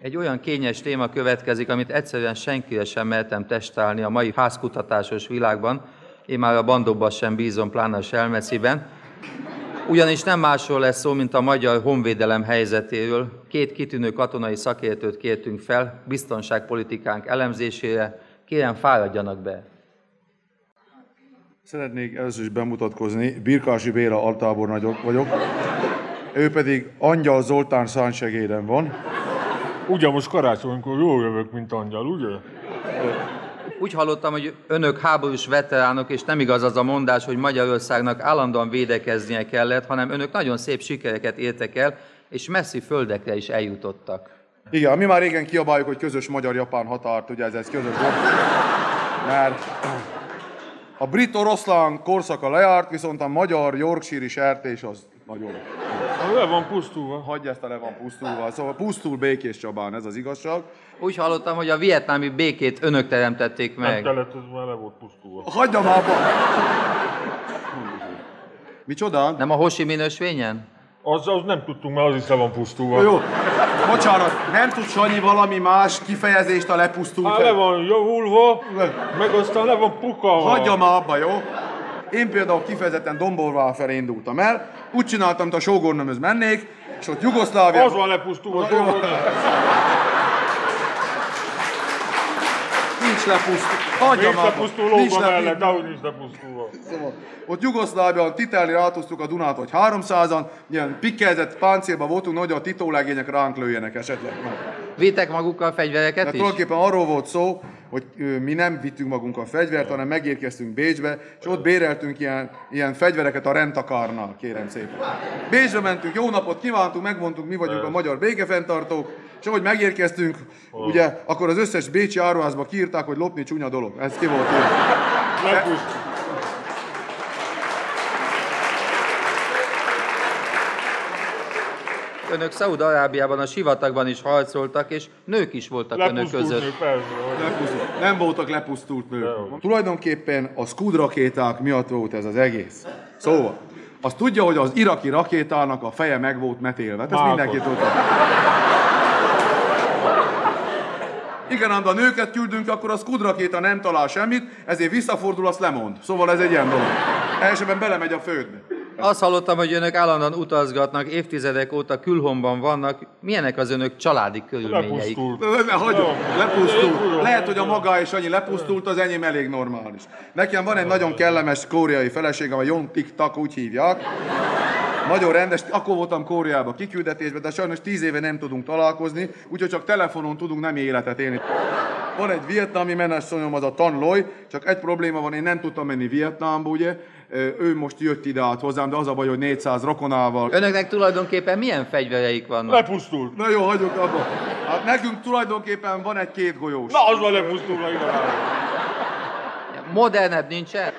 Egy olyan kényes téma következik, amit egyszerűen senkire sem mertem testálni a mai házkutatásos világban, én már a bandokban sem bízom, pláne a Selmeciben. Ugyanis nem másról lesz szó, mint a magyar honvédelem helyzetéről. Két kitűnő katonai szakértőt kértünk fel biztonságpolitikánk elemzésére. Kérem, fáradjanak be. Szeretnék először is bemutatkozni. Birkási Béla altábornagy vagyok. Ő pedig Angyal Zoltán szánysegéden van. Ugye most karácsonykor jól jövök, mint angyal, ugye? Úgy hallottam, hogy önök háborús veteránok, és nem igaz az a mondás, hogy Magyarországnak állandóan védekeznie kellett, hanem önök nagyon szép sikereket értek el, és messzi földekre is eljutottak. Igen, mi már régen kiabáljuk, hogy közös magyar-japán határt, ugye ez, ez közös dolog. Mert a brit-oroszlán korszaka lejárt, viszont a magyar Yorkshire sertés az nagyon. Le van pusztulva. Hagyj ezt a le van pusztulva. Szóval pusztul békés Csabán, ez az igazság. Úgy hallottam, hogy a vietnámi békét önök teremtették Nem meg. kellett, ez már le volt pusztulva. Hagyjam abba! Micsoda? Nem a Hosi minősvényen? Az, az nem tudtunk, mert az is le van pusztulva. Jó, bocsánat, nem tud Sanyi valami más kifejezést a lepusztult? Hát le van javulva, meg aztán le van pukalva. Hagyja már abba, jó? Én például kifejezetten Domborvá felé indultam el, úgy csináltam, mint a sógornömhöz mennék, és ott Jugoszlávia... Az van lepusztulva. Nincs lepusztulva. Hagyja Nincs lepusztulva Nincs mellett, de hogy nincs lepusztulva. Szóval, ott Jugoszláviában Titelni átoztuk a Dunát, hogy 300-an, ilyen pikkelzett páncélban voltunk, hogy a titólegények ránk lőjenek esetleg. Na. Vittek magukkal fegyvereket De is? tulajdonképpen arról volt szó, hogy mi nem vittünk magunkkal fegyvert, hanem megérkeztünk Bécsbe, és ott béreltünk ilyen, ilyen fegyvereket a rentakarnál, kérem szépen. Bécsbe mentünk, jó napot kívántunk, megmondtuk, mi vagyunk a magyar békefenntartók, és ahogy megérkeztünk, ugye, akkor az összes bécsi áruházba kiírták, hogy lopni csúnya dolog. Ez ki volt írva. Önök Szaúd-Arábiában a sivatagban is harcoltak, és nők is voltak önök Lepusztult között. nők, Lepusztult. Nem voltak lepusztult nők. Tulajdonképpen a Scud rakéták miatt volt ez az egész. Szóval, azt tudja, hogy az iraki rakétának a feje meg volt metélve. Hát Ezt Mákos. mindenki tudta. Igen, ám, de a nőket küldünk, akkor a Scud rakéta nem talál semmit, ezért visszafordul, azt lemond. Szóval ez egy ilyen dolog. Elsőben belemegy a földbe. Azt hallottam, hogy önök állandóan utazgatnak, évtizedek óta külhomban vannak. Milyenek az önök családi körülményeik? Ne, ne, hagyom, lepusztult. Lehet, hogy a maga is annyi lepusztult, az enyém elég normális. Nekem van egy nagyon kellemes koreai feleségem, a Jon Tik Tak, úgy hívják. Nagyon rendes, akkor voltam Koreában kiküldetésben, de sajnos tíz éve nem tudunk találkozni, úgyhogy csak telefonon tudunk nem életet élni. Van egy vietnámi meneszonyom, az a Tan Loy, csak egy probléma van, én nem tudtam menni Vietnámba, ugye? Ő most jött ide át hozzám, de az a baj, hogy 400 rokonával. Önöknek tulajdonképpen milyen fegyvereik vannak? Lepusztult. Na jó, hagyjuk abba. Hát nekünk tulajdonképpen van egy két golyós. Na, az van lepusztulva, igen. Modernebb nincsen?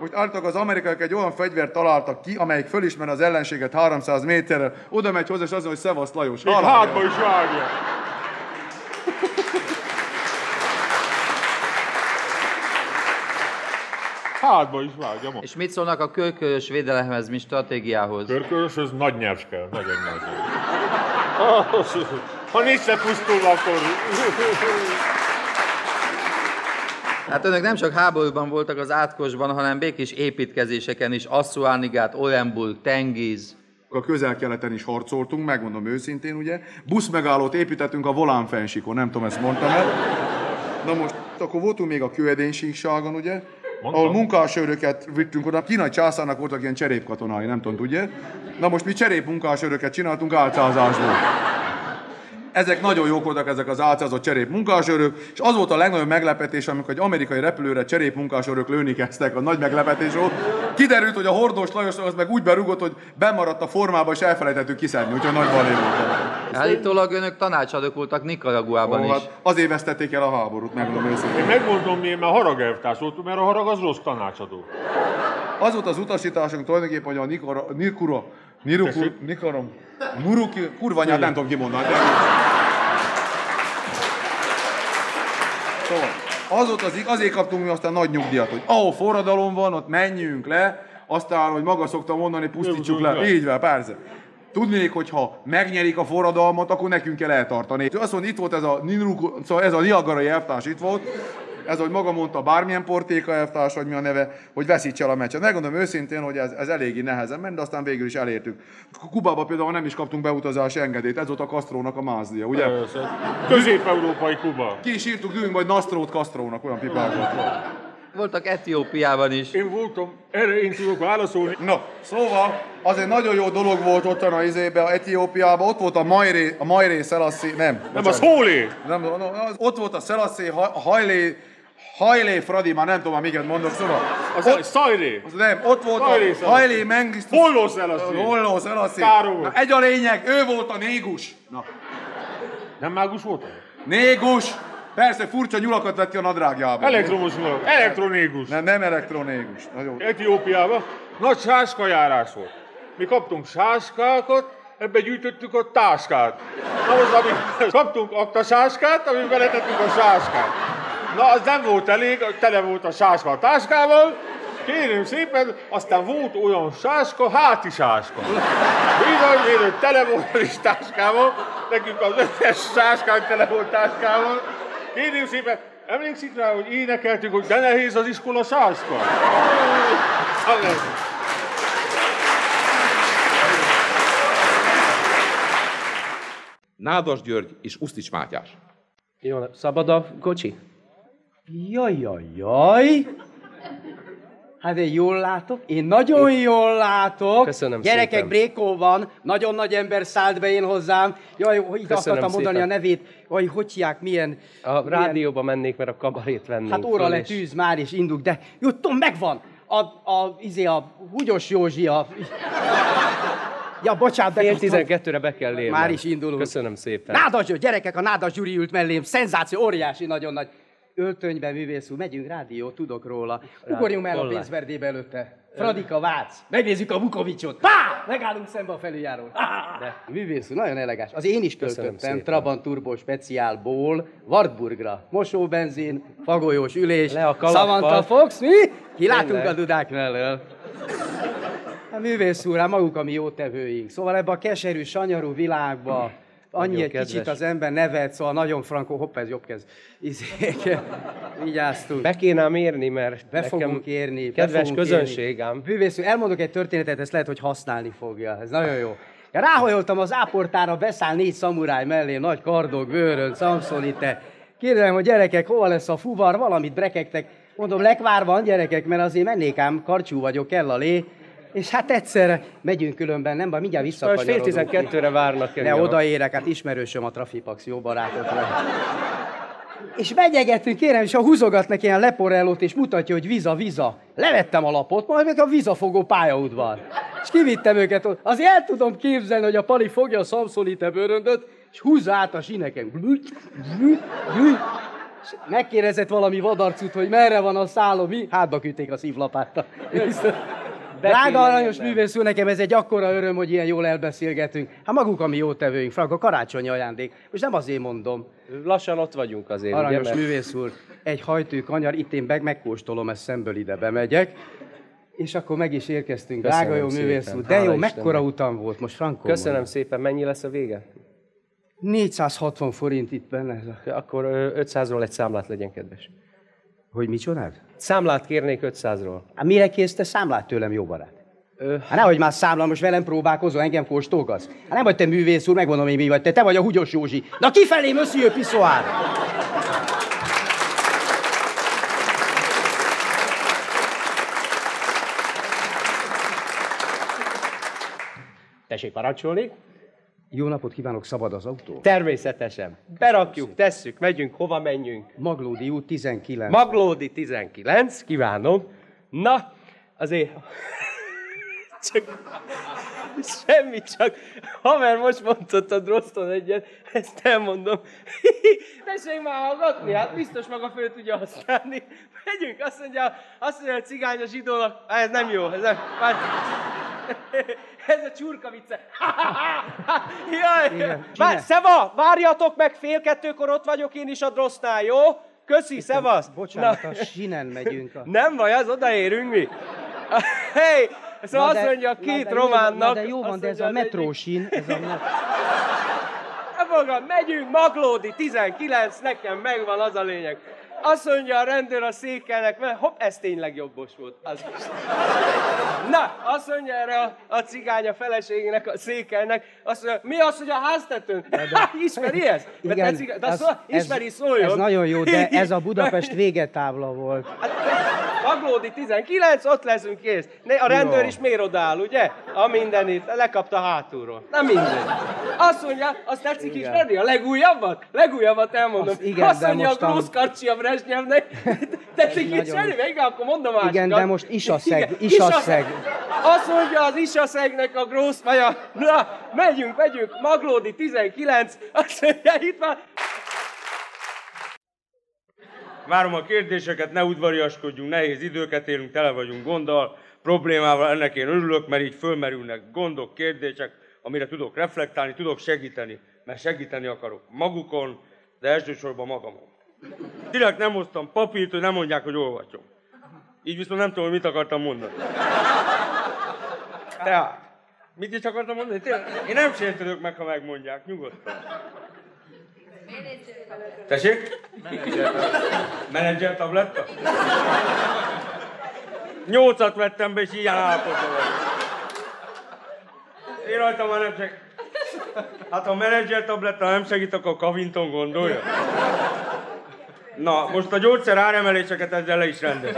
Most álltak az amerikaiak egy olyan fegyvert találtak ki, amelyik fölismer az ellenséget 300 méterre, oda megy hozzá, és mondja, hogy szevasz Lajos. Még hátba is vágja. Hátba is vágja. És mit szólnak a körkörös védelemhez, mint stratégiához? Körkörös, ez nagy nyers kell, nagyon nagy. Ha nincs lepusztulva, akkor... Hát önök nem csak háborúban voltak az átkosban, hanem békés építkezéseken is. Assuánigát, Orenburg, Tengiz. A közel-keleten is harcoltunk, megmondom őszintén, ugye. Buszmegállót építettünk a Volán fensikon, nem tudom, ezt mondtam el. Na most, akkor voltunk még a kőedénysíkságon, ugye. Mondtam. ahol munkásőröket vittünk oda. Kínai császárnak voltak ilyen cserépkatonái, nem tudom, tudja? Na most mi cserép munkásőröket csináltunk álcázásból. Ezek nagyon jók voltak, ezek az álcázott cserép munkásőrök, és az volt a legnagyobb meglepetés, amikor egy amerikai repülőre cserép munkásőrök lőni kezdtek, a nagy meglepetés volt. Kiderült, hogy a hordós Lajos az meg úgy berugott, hogy bemaradt a formába, és elfelejtettük kiszedni, úgyhogy nagy balé volt. Állítólag önök tanácsadók voltak Nicaraguában Ó, is. hát azért vesztették el a háborút, megmondom Én őszintén. megmondom miért, mert haragelvtárs voltunk, mert a harag az rossz tanácsadó. Az volt az utasításunk tulajdonképpen, hogy a Nikora, Nikura, Nirukur, Nikarom, Muruki, kurva anyát nem tudom kimondani. De... Szóval, az volt az, azért kaptunk mi aztán nagy nyugdíjat, hogy ahol forradalom van, ott menjünk le, aztán, hogy maga szokta mondani, pusztítsuk le. Így van, persze. Tudnék, hogy ha megnyerik a forradalmat, akkor nekünk kell eltartani. Azt mondja, itt volt ez a, Niruku, szóval ez a Niagarai elvtárs itt volt, ez, hogy maga mondta, bármilyen portéka elvtárs, vagy mi a neve, hogy veszítse el a meccset. Megmondom őszintén, hogy ez, ez eléggé nehezen ment, de aztán végül is elértük. Kubába például nem is kaptunk beutazási engedélyt, ez volt a Castrónak a mázlia, ugye? Közép-európai Kuba. Ki is írtuk, ülünk majd Nastrót Castrónak, olyan pipák volt. Voltak Etiópiában is. Én voltam, erre én tudok válaszolni. Na, szóval az egy nagyon jó dolog volt ott a izébe, a Etiópiában, ott volt a Majré, a Majré Szelassi, nem. Nem, az Hólé. Nem, no, az, ott volt a Szelassi, ha, Hajlé, Hajlé Fradi, már nem tudom, már miket mondok, szóval. Az ott, Szajré. az nem, ott volt Hajlé a. Hajlé Mengistu. Holló Szelassi. Holló Szelassi. Károly. Na, egy a lényeg, ő volt a négus. Na. Nem mágus voltam? Négus! Persze, furcsa nyulakat vett ki a nadrágjába. Elektromos nyulak. Elektronégus. Nem, nem elektronégus. Nagyon. Etiópiában nagy sáskajárás volt. Mi kaptunk sáskákat, ebbe gyűjtöttük a táskát. Na most, ami, kaptunk aktasáskát, amiben beletettük a sáskát. Na, az nem volt elég, tele volt a sáska a táskával, Kérem szépen, aztán volt olyan sáska, háti sáska. Bizony, én hogy tele volt a is táskával, nekünk az összes sáskánk tele volt táskával. Kérem szépen, emlékszik rá, hogy énekeltük, hogy de nehéz az iskola sáska? Nádas György és Usztics Mátyás. Jó, szabad a kocsi? Jaj, jaj, jaj! Hát én jól látok, én nagyon jól látok. Köszönöm Gyerekek, szépen. Brékó van, nagyon nagy ember szállt be én hozzám. Jaj, hogy ide Köszönöm akartam mondani szépen. a nevét. Jaj, hogy hívják, milyen... A milyen- rádióba mennék, mert a kabarét vennénk Hát óra föl, le és- tűz már, és induk, de jó, tudom, megvan. A, a, izé, a Húgyos Józsi, a... Ja, bocsánat, de... Fél tizenkettőre be kell lépnem. Már is indulunk. Köszönöm szépen. Nádas gyerekek, a Nádas Gyuri ült mellém, szenzáció, óriási, nagyon nagy. Öltönyben művész úr, megyünk rádió, tudok róla. Ugorjunk el a pénzverdébe előtte. Fradika Vác, megnézzük a Vukovicsot. Pá! Megállunk szembe a felüljáról. De művész úr, nagyon elegáns. Az én is szépen. Trabant Turbo speciálból Wartburgra. Mosóbenzin, fagolyós ülés, Le a kalappal. Samantha Fox, mi? Kilátunk a dudák mellől. A művész úr, hát maguk a mi jótevőink. Szóval ebbe a keserű, sanyarú világba annyi Nagyon egy kicsit az ember nevet, szóval nagyon frankó, hopp, ez jobb kez. Izék, vigyáztunk. Be kéne mérni, mert Be fogunk érni. Kedves fogunk közönségem. Érni. Művész úr, elmondok egy történetet, ezt lehet, hogy használni fogja. Ez nagyon jó. Ja, ráhajoltam az áportára, beszáll négy szamuráj mellé, nagy kardok, bőrön, szamszonite. Kérdezem, hogy gyerekek, hol lesz a fuvar, valamit brekegtek. Mondom, lekvár van, gyerekek, mert azért mennék ám, karcsú vagyok, kell a lé. És hát egyszerre megyünk különben, nem baj, mindjárt Most visszakanyarodunk. fél tizenkettőre várnak Ne odaérek, hát ismerősöm a Trafipax, jó barátok. És megyegettünk, kérem, és a húzogat neki ilyen leporellót, és mutatja, hogy viza, viza. Levettem a lapot, majd meg a vizafogó pályaudvar. És kivittem őket. Azért el tudom képzelni, hogy a pali fogja a szamszolite bőröndöt, és húzza át a sineken. És megkérdezett valami vadarcut, hogy merre van a szálló, mi? Hátba küldték a szívlapáttal. Drága aranyos művész úr, nekem ez egy akkora öröm, hogy ilyen jól elbeszélgetünk. Hát maguk a mi jótevőink, Frank, a karácsonyi ajándék. Most nem azért mondom. Lassan ott vagyunk azért, ugye? Aranyos Mert... művész úr, egy hajtű kanyar, itt én meg megkóstolom, ezt szemből ide bemegyek. És akkor meg is érkeztünk. Köszönöm Drága jó szépen. művész úr, de Hála jó, Istennek. mekkora utam volt most, Frankó? Köszönöm szépen. Mennyi lesz a vége? 460 forint itt benne. Ez a... Akkor ö, 500-ról egy számlát legyen kedves. Hogy micsodát? Számlát kérnék 500-ról. Hát mire kérsz te számlát tőlem, jó barát? Ö... Hát nehogy már számlál, most velem próbálkozol, engem kóstolgasz. Hát nem vagy te művész úr, megmondom én mi vagy te, te vagy a Húgyos Józsi. Na kifelé, monsieur Piszoár! Tessék parancsolni. Jó napot kívánok, szabad az autó? Természetesen. Berakjuk, tesszük, megyünk, hova menjünk. Maglódi út 19. Maglódi 19, kívánom. Na, azért... Csak... Semmi, csak haver most mondtad Roston egyet, ezt elmondom. Tessék már hallgatni, hát biztos maga föl tudja használni. Megyünk, azt mondja, azt mondja a cigány a zsidónak, "Á, ez nem jó, ez nem, már... Ez a csurka vicce. Jaj! Igen. Vár. Szeva, várjatok meg, fél kettőkor ott vagyok én is a drosznál, jó? Köszi, szevasz! Bocsánat, Na. a sinen megyünk. A... Nem baj, az odaérünk mi. Hey, szóval Na azt de- mondja a két de románnak... Na de jó van, de ez mondja a metrósin, ez a met... Fogad, megyünk, Maglódi 19, nekem megvan az a lényeg. Azt mondja a rendőr a székelnek, mert hopp, ez tényleg jobbos volt. Az is. Na, azt mondja erre a, a cigány a feleségének, a székelnek, azt mondja, mi az, hogy a háztetőn? Hát, ismeri ezt? Mert Igen, te cigány, de az- szó, ismeri, szóljon. Ez nagyon jó, de ez a Budapest végetábla volt. Maglódi 19, ott leszünk kész. Ne, a rendőr Jó. is miért odáll, ugye? A mindenit, lekapta hátulról. Na minden. Azt mondja, azt tetszik Igen. ismerni? A legújabbat? Legújabbat elmondom. Azt igen, azt de mondja most a a- Brezsnyevnek. Tetszik nagyon- ismerni? Igen, akkor mondom másikat. Igen, de most isaszeg, isaszeg. Azt mondja az isaszegnek a Grósz, vagy a... Na, megyünk, megyünk, Maglódi 19, azt mondja, itt van, Várom a kérdéseket, ne udvariaskodjunk, nehéz időket élünk, tele vagyunk gonddal, problémával, ennek én örülök, mert így fölmerülnek gondok, kérdések, amire tudok reflektálni, tudok segíteni, mert segíteni akarok magukon, de elsősorban magamon. Direkt nem hoztam papírt, hogy nem mondják, hogy olvasom. Így viszont nem tudom, hogy mit akartam mondani. Tehát, mit is akartam mondani? Tényleg, én nem sértődök meg, ha megmondják, nyugodtan. Tessék? Menedzser tabletta? Nyolcat vettem be, és ilyen állapotban. Én rajtam már nem segít. Hát ha a menedzser tabletta nem segít, akkor Kavinton gondolja. Na, most a gyógyszer áremeléseket ezzel le is rendez.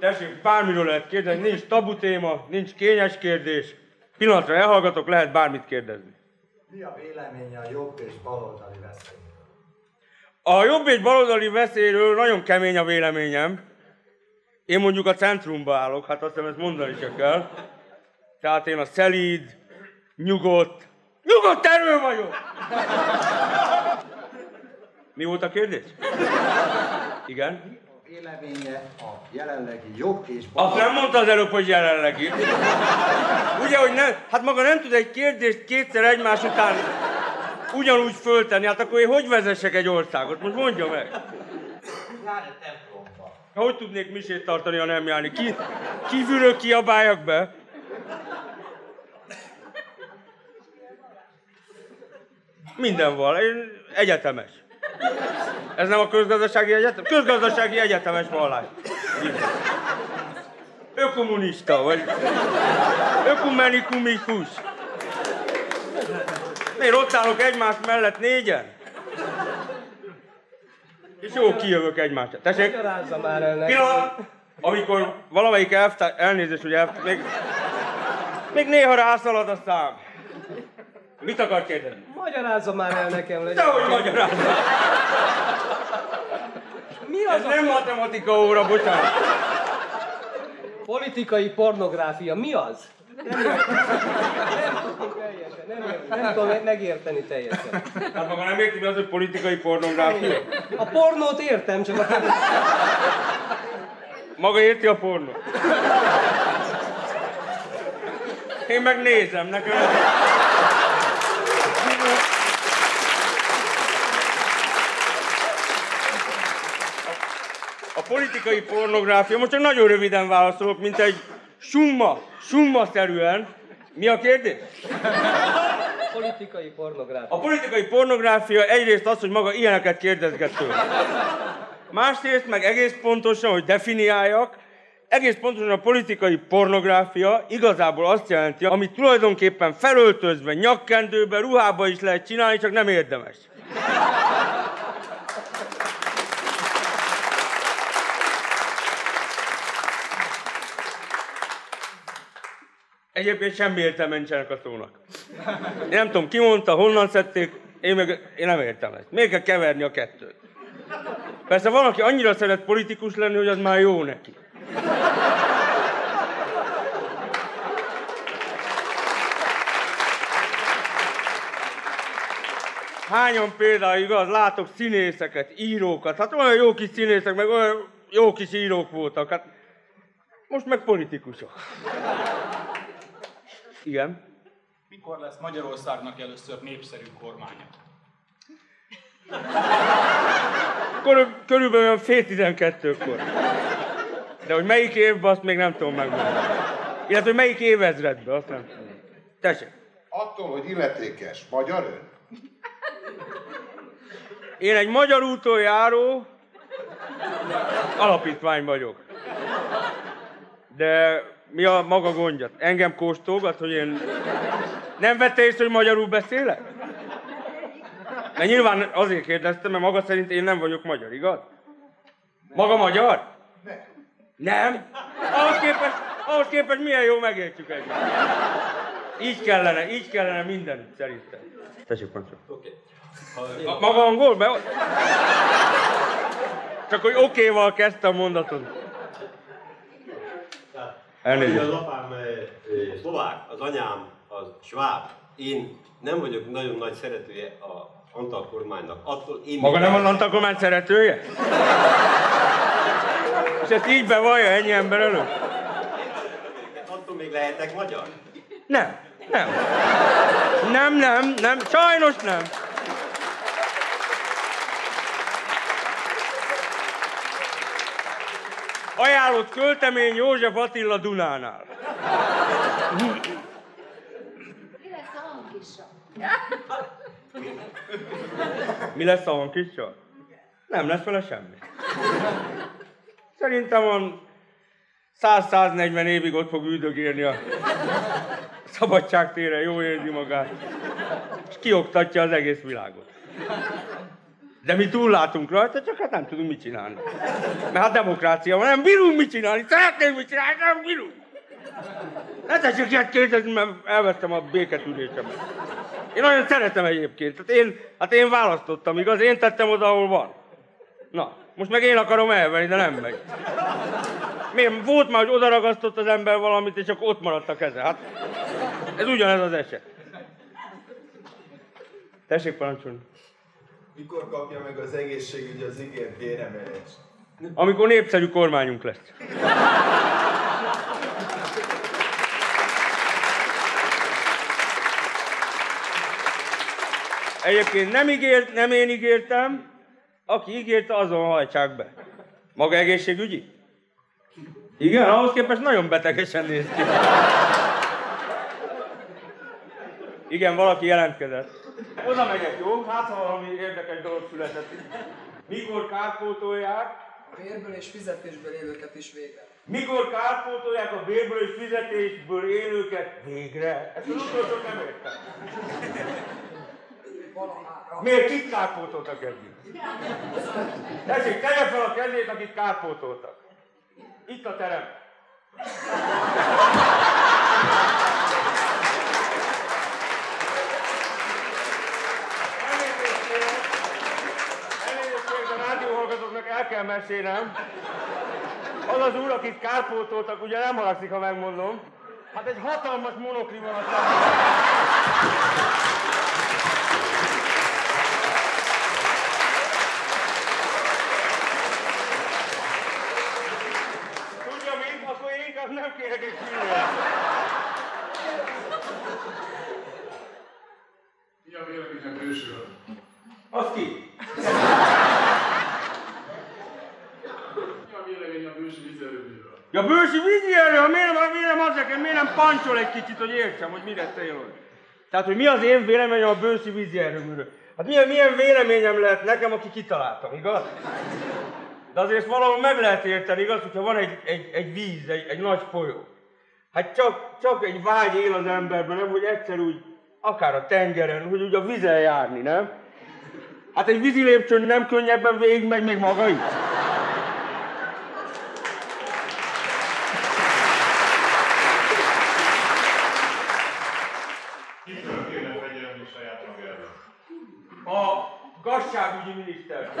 Tessék, bármiről lehet kérdezni, nincs tabu téma, nincs kényes kérdés. Pillanatra elhallgatok, lehet bármit kérdezni. Mi a véleménye a jobb és baloldali veszély? A jobb és baloldali veszélyről nagyon kemény a véleményem. Én mondjuk a centrumba állok, hát azt hiszem ezt mondani se kell. Tehát én a szelíd, nyugodt, nyugodt erő vagyok! Mi volt a kérdés? Igen? Véleménye a jelenlegi jobb és Azt nem mondta az előbb, hogy jelenlegi. Ugye, hogy nem, hát maga nem tud egy kérdést kétszer egymás után ugyanúgy föltenni, hát akkor én hogy vezessek egy országot? Most mondja meg. Hogy tudnék misét tartani, ha nem járni? Ki, kívülről kiabáljak be? Minden van. Én egyetemes. Ez nem a közgazdasági egyetem? Közgazdasági egyetemes vallás. Ökomunista vagy. Ökumenikumikus. Én ott állok egymás mellett négyen. És jó, kijövök egymásra. Tessék? Magyarázza már el. Pillanat! Amikor valamelyik elvtárs, elnézést, hogy elvtárs, még, még néha rászalad a szám. Mit akar kérdezni? Magyarázza már el nekem. legyen. Dehogy magyarázza. Mi az Ez a nem matematika óra, bocsánat. politikai pornográfia? Mi az? Nem, nem teljesen, nem, ért- nem tudom megérteni teljesen. Hát maga nem érti, mi az, hogy politikai pornográfia? A pornót értem, csak a... Maga érti a pornót? Én meg nézem, nekem... politikai pornográfia, most csak nagyon röviden válaszolok, mint egy summa, summa-szerűen. Mi a kérdés? Politikai pornográfia. A politikai pornográfia egyrészt az, hogy maga ilyeneket kérdezget tőle. Másrészt meg egész pontosan, hogy definiáljak, egész pontosan a politikai pornográfia igazából azt jelenti, amit tulajdonképpen felöltözve, nyakkendőbe, ruhába is lehet csinálni, csak nem érdemes. Egyébként semmi értelme nincsenek a szónak. Nem tudom, ki mondta, honnan szedték, én meg én nem értem ezt. Miért kell keverni a kettőt? Persze valaki annyira szeret politikus lenni, hogy az már jó neki. Hányan például igaz, látok színészeket, írókat, hát olyan jó kis színészek, meg olyan jó kis írók voltak, hát most meg politikusok. Igen. Mikor lesz Magyarországnak először népszerű kormánya? Körül, körülbelül olyan fél tizenkettőkor. De hogy melyik évben, azt még nem tudom megmondani. Illetve, hogy melyik évezredben, azt nem tudom. Tessék. Attól, hogy illetékes, magyar ön? Én egy magyar úton járó alapítvány vagyok. De mi a maga gondja? Engem kóstolgat, hogy én nem vette észre, hogy magyarul beszélek? Mert nyilván azért kérdeztem, mert maga szerint én nem vagyok magyar, igaz? Maga magyar? Nem. Nem? Ahhoz képest, ahhoz képest milyen jó megértjük egymást. Így kellene, így kellene minden szerintem. Tessék, pancol. Oké. A- Maga angol? Be... Csak hogy okéval kezdte a mondatot. Elnézést. Az apám eh, eh, szlovák, az anyám az sváb. Én nem vagyok nagyon nagy szeretője a Antal kormánynak. Attól én Maga nem a Antal kormány szeretője? És ezt így bevallja ennyi ember előtt? Attól még lehetek magyar? Nem, nem. Nem, nem, nem, sajnos nem. Ajánlott költemény József Attila Dunánál. Mi lesz a hangkissal? Mi lesz a hankissal? Nem lesz vele semmi. Szerintem van 100-140 évig ott fog üldögélni a szabadságtéren, jó érzi magát, és kioktatja az egész világot. De mi túllátunk rajta, csak hát nem tudunk mit csinálni. Mert hát demokrácia van, nem bírunk mit csinálni, szeretnénk mit csinálni, nem bírunk. Ne tessék ilyet kérdezni, mert elvettem a béketűrésemet. Én nagyon szeretem egyébként. Hát én, hát én választottam, igaz? Én tettem oda, ahol van. Na, most meg én akarom elvenni, de nem megy. Miért? Volt már, hogy odaragasztott az ember valamit, és csak ott maradt a keze. Hát ez ugyanez az eset. Tessék parancsolni. Mikor kapja meg az egészségügy az ígért béremelést? Amikor népszerű kormányunk lesz. Egyébként nem, ígért, nem én ígértem, aki ígérte, azon hajtsák be. Maga egészségügyi? Igen, ahhoz képest nagyon betegesen néz ki. Igen, valaki jelentkezett. Oda megyek, jó? Hát, ha valami érdekes dolog született. Mikor kárpótolják? A bérből és fizetésből élőket is végre. Mikor kárpótolják a bérből és fizetésből élőket végre? Ezt az utolsót nem értem. Miért kit kárpótoltak eddig? Tessék, tegye fel a kezét, akit kárpótoltak. Itt a terem. Elnézést kérek, a rádióhallgatóknak el kell mesélnem. Az az úr, akit kárpótoltak, ugye nem haragszik, ha megmondom. Hát egy hatalmas monokli van a szemben. Tudja mit? Akkor én inkább nem kérek egy filmet. Mi a véleményem ősről? Az ki? Mi a vélemény a bősi vízerőműről? Ja, bősi vízi erő, miért, miért nem az miért nem pancsol egy kicsit, hogy értsem, hogy mire célod? Tehát, hogy mi az én véleményem a bősi vízi erőműről? Hát milyen, milyen véleményem lehet nekem, aki kitaláltam, igaz? De azért valahol meg lehet érteni, igaz, hogyha van egy, egy, egy víz, egy, egy nagy folyó. Hát csak, csak egy vágy él az emberben, nem, hogy egyszer úgy, akár a tengeren, hogy úgy a vizen járni, nem? Hát egy vízi lépcsőn nem könnyebben végigmegy még maga is. Kitől kéne fegyelni saját magára? A gazdaságügyi miniszter.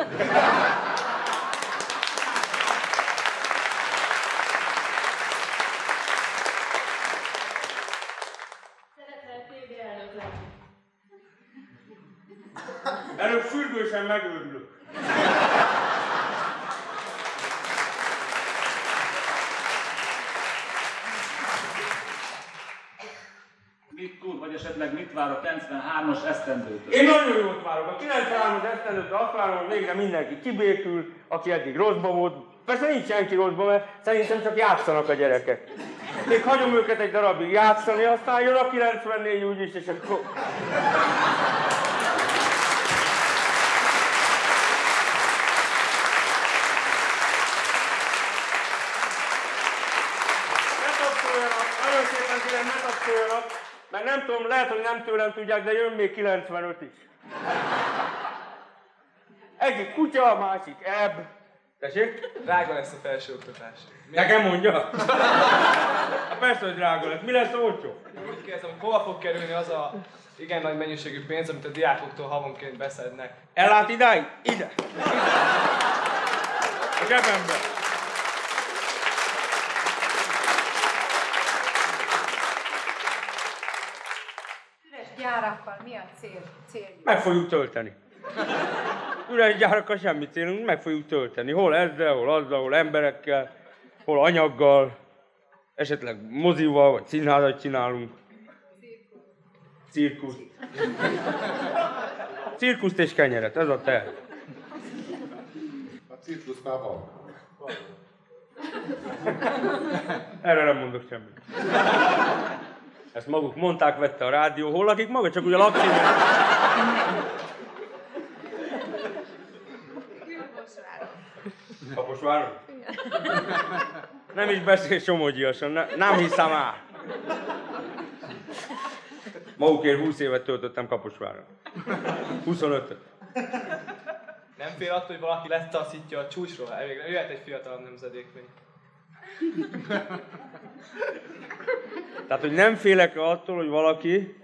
Előbb sürgősen megőrülök. Mit tud, vagy esetleg mit vár a 93-as esztendőtől? Én nagyon jót várok. A 93 esztendőtől azt várom, hogy végre mindenki kibékül, aki eddig rosszban volt. Persze nincs senki rosszban, mert szerintem csak játszanak a gyerekek. Még hagyom őket egy darabig játszani, aztán jön a 94 úgyis, és akkor... Ne tapsoljanak, nagyon szépen kérem, ne tapsoljanak, mert nem tudom, lehet, hogy nem tőlem tudják, de jön még 95 is. Egyik kutya, a másik ebb. Tessék? Drága lesz a felsőoktatás. Nekem mondja? Hát persze, hogy drága lesz. Mi lesz olcsó? Úgy kérdezem, hogy hova fog kerülni az a igen nagy mennyiségű pénz, amit a diákoktól havonként beszednek. Ellát idáig? Ide. A zsebembe. Gyárakkal mi a cél, céljuk? Meg fogjuk tölteni. Üres gyárakkal semmi célunk, meg fogjuk tölteni. Hol ezzel, hol azzal, hol emberekkel, hol anyaggal, esetleg mozival, vagy színházat csinálunk. Cirkuszt. Cirkuszt és kenyeret, ez a terv. A cirkusz már van. Erre nem mondok semmit. Ezt maguk mondták, vette a rádió. Hol lakik maga? Csak ugye lakcímen. Kaposváron? Nem is beszél somogyiasan, ne, nem hiszem el. Magukért 20 évet töltöttem Kaposváron. 25 -öt. Nem fél attól, hogy valaki letaszítja a csúcsról? Elvégre jöhet egy fiatalabb nemzedék még. Tehát, hogy nem félek attól, hogy valaki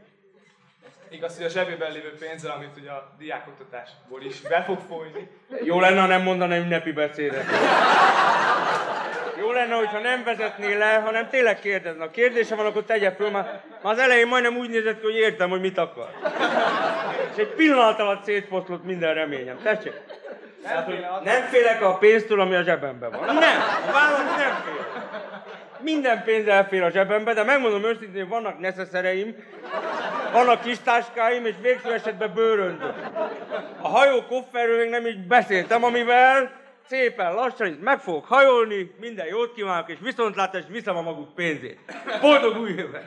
Igaz, hogy a zsebében lévő pénzzel, amit ugye a diákoktatásból is be fog folyni. Jó lenne, ha nem mondaná ünnepi beszédet. Jó lenne, hogyha nem vezetné le, hanem tényleg kérdezne. A kérdése van, akkor tegye föl, már, már az elején majdnem úgy nézett ki, hogy értem, hogy mit akar. És egy pillanat alatt szétfoszlott minden reményem. Tessék? Nem félek a pénztől, ami a zsebemben van. Nem, a válasz nem fél. Minden pénz elfér a zsebembe, de megmondom őszintén, hogy vannak neszeszereim, vannak kis táskáim, és végső esetben bőröndök. A hajó kofferről még nem így beszéltem, amivel szépen lassan itt meg fogok hajolni, minden jót kívánok, és viszontlátás, viszem a maguk pénzét. Boldog új évet!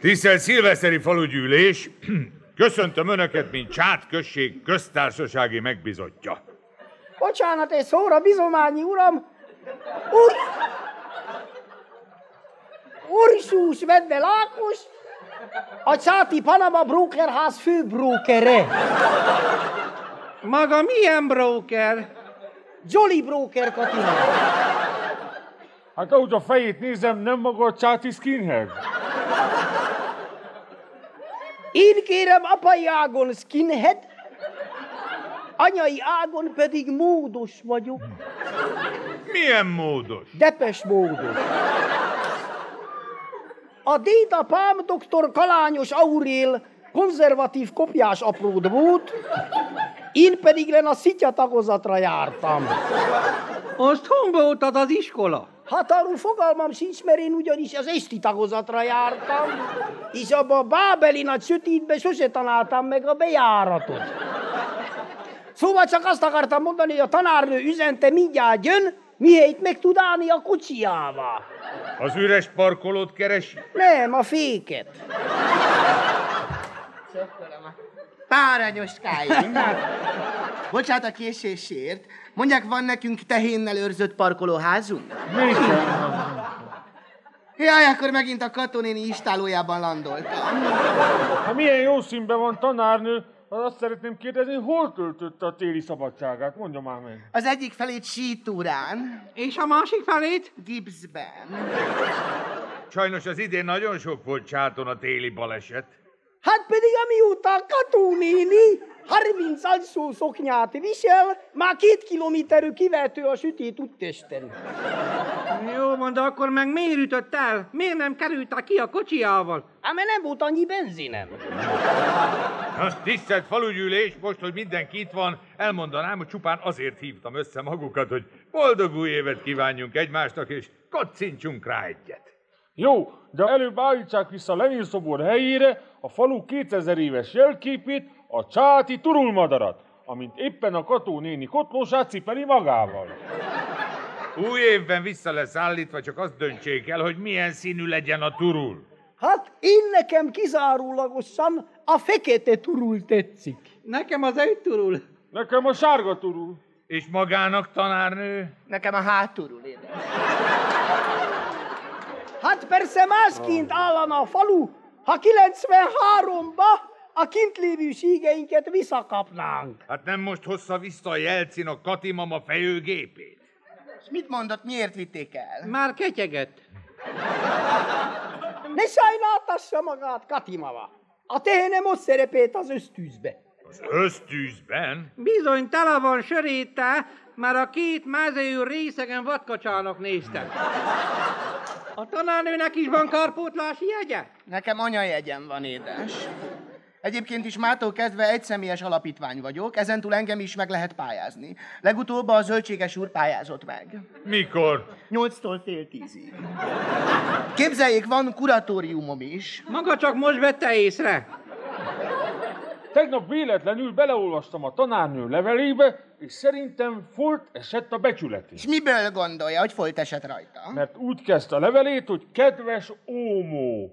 Tisztelt szilveszteri falugyűlés! Köszöntöm Önöket, mint Csát község köztársasági megbizotja. Bocsánat, egy szóra, bizományi uram! Úr... Ursús Vedde Lákos, a Csáti Panama Brokerház főbrókere. Maga milyen broker? Jolly Broker Katina. Hát ahogy a fejét nézem, nem maga a Csáti skinhead? Én kérem apai ágon skinhead, anyai ágon pedig módos vagyok. Milyen módos? Depes módos. A dédapám dr. Kalányos Aurél konzervatív kopjás apród volt, én pedig len a szitja tagozatra jártam. Azt honnan voltad az iskola? Hát arról fogalmam sincs, mert én ugyanis az esti tagozatra jártam, és abba a bábeli nagy sötétbe sose találtam meg a bejáratot. Szóval csak azt akartam mondani, hogy a tanárnő üzente mindjárt jön, mihelyt meg tud állni a kocsijával. Az üres parkolót keresi? Nem, a féket. Pár anyoskáim. Bocsát a késésért. Mondják, van nekünk tehénnel őrzött parkolóházunk? Jaj, akkor megint a katonéni istálójában landoltam. Ha milyen jó színben van tanárnő, a Azt szeretném kérdezni, hol töltötte a téli szabadságát? Mondja már meg. Az egyik felét sítúrán. És a másik felét? Gipsben. Sajnos az idén nagyon sok volt csáton a téli baleset. Hát pedig amióta Kató néni 30 alsó szoknyát visel, már két kilométerű kivető a sütét úttesten. Jó van, de akkor meg miért ütött el? Miért nem került ki a kocsijával? Hát mert nem volt annyi benzinem. Na, tisztelt falugyűlés, most, hogy mindenki itt van, elmondanám, hogy csupán azért hívtam össze magukat, hogy boldog új évet kívánjunk egymásnak, és kocincsunk rá egyet. Jó, de előbb állítsák vissza Lenin szobor helyére a falu 2000 éves jelképét, a csáti turulmadarat, amint éppen a Kató néni kotlósát cipeli magával. Új évben vissza lesz állítva, csak azt döntsék el, hogy milyen színű legyen a turul. Hát én nekem kizárólagosan a fekete turul tetszik. Nekem az egy turul. Nekem a sárga turul. És magának, tanárnő? Nekem a háturul, édes. Hát persze másként állana a falu, ha 93-ba a kint lévő ségeinket visszakapnánk. Hát nem most hozza vissza a Jelcin a Kati mama fejőgépét? És mit mondott, miért vitték el? Már ketyegett. Ne sajnáltassa magát, Katimava. A tehenem ott szerepelt az ösztűzbe. Az ösztűzben? Bizony tele van söréte, már a két mázejű részegen vadkacsának néztem. A tanárnőnek is van kárpótlási jegye? Nekem anyajegyem van, édes. Egyébként is mától kezdve egyszemélyes alapítvány vagyok, ezentúl engem is meg lehet pályázni. Legutóbb a Zöldséges úr pályázott meg. Mikor? Nyolctól fél tízig. Képzeljék, van kuratóriumom is. Maga csak most vette észre. Tegnap véletlenül beleolvastam a tanárnő levelébe, és szerintem folt esett a becsület. És miből gondolja, hogy folyt esett rajta? Mert úgy kezdte a levelét, hogy kedves Ómó.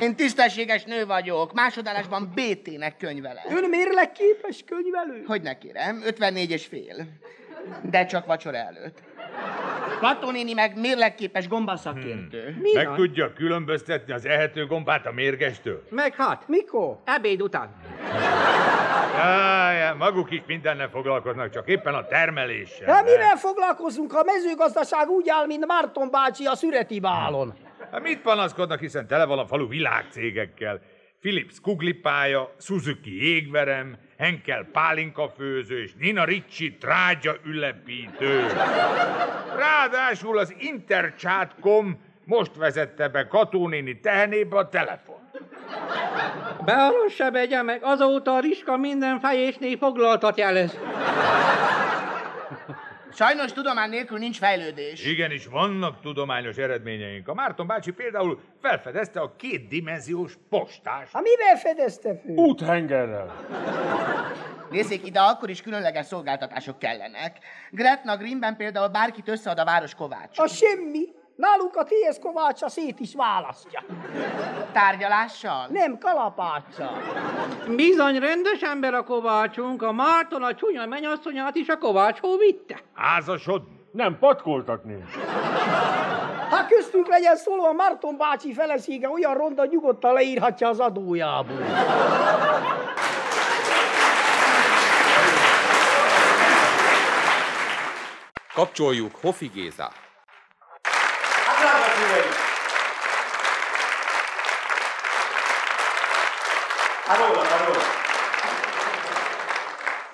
Én tisztességes nő vagyok, másodállásban BT-nek könyvelem. Ön mérlegképes könyvelő? Hogy ne kérem, 54 és fél. De csak vacsora előtt. Plató néni meg mérlegképes gombaszakértő. Hmm. Meg van? tudja különböztetni az ehető gombát a mérgestől? Meg hát. Mikor? Ebéd után. Ja, ja, maguk is mindennel foglalkoznak, csak éppen a termeléssel. Hát mivel foglalkozunk? A mezőgazdaság úgy áll, mint Márton bácsi a szüreti bálon. Hát mit panaszkodnak, hiszen tele van a falu világcégekkel. Philips kuglipája, Suzuki jégverem, Henkel pálinkafőző és Nina Ricci trágya ülepítő. Ráadásul az Interchat.com most vezette be Katónéni tehenébe a telefon. Be arra se begye meg, azóta a Riska minden fejésnél foglaltat jelez. Sajnos tudomány nélkül nincs fejlődés. Igenis, vannak tudományos eredményeink. A Márton bácsi például felfedezte a kétdimenziós postás. Ha mivel fedezte föl? Úthengerrel. Nézzék, ide akkor is különleges szolgáltatások kellenek. Gretna Greenben például bárkit összead a város kovács. A semmi. Náluk a TS Kovácsa szét is választja. Tárgyalással? Nem, kalapáccsal. Bizony rendes ember a kovácsunk, a Márton a csúnya menyasszonyát is a kovácshoz vitte. Házasod? Nem, patkoltatni. Ha köztünk legyen szóló, a Márton bácsi felesége olyan ronda, nyugodtan leírhatja az adójából. Kapcsoljuk Hofi Gézát.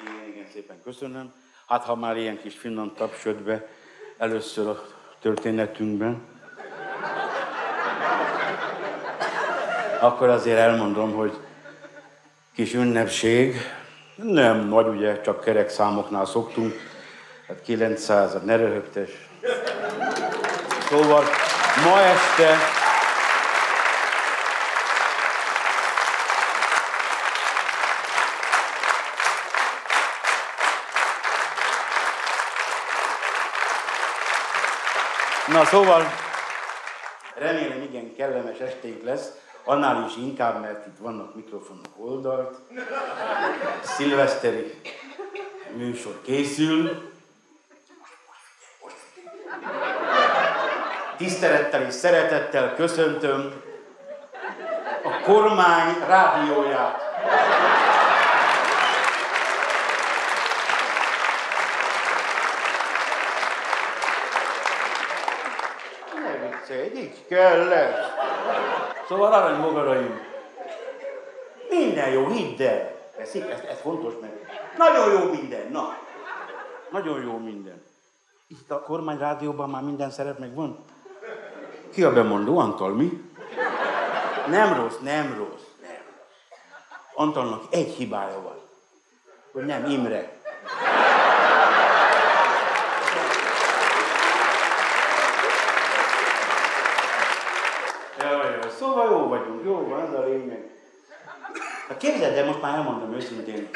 Igen, igen, szépen köszönöm. Hát, ha már ilyen kis finnan tapsod be először a történetünkben, akkor azért elmondom, hogy kis ünnepség, nem nagy, ugye, csak kerek számoknál szoktunk, hát 900, ne röhögtes. Szóval ma este Na szóval remélem igen kellemes esték lesz, annál is inkább, mert itt vannak mikrofonok oldalt. Szilveszteri műsor készül. Tisztelettel és szeretettel köszöntöm a kormány rádióját. Ne viccelj, így kellett. Szóval arany mogaraim, minden jó, hidd el. Ez, ez, ez fontos meg. Nagyon jó minden, na. Nagyon jó minden. Itt a kormányrádióban már minden szeret megvan? Ki a bemondó? Antal, mi? Nem rossz, nem rossz, nem. Antalnak egy hibája van. Hogy nem Imre. Jaj, jaj, szóval jó vagyunk, jó van, ez a lényeg. Na képzeld, de most már elmondom őszintén,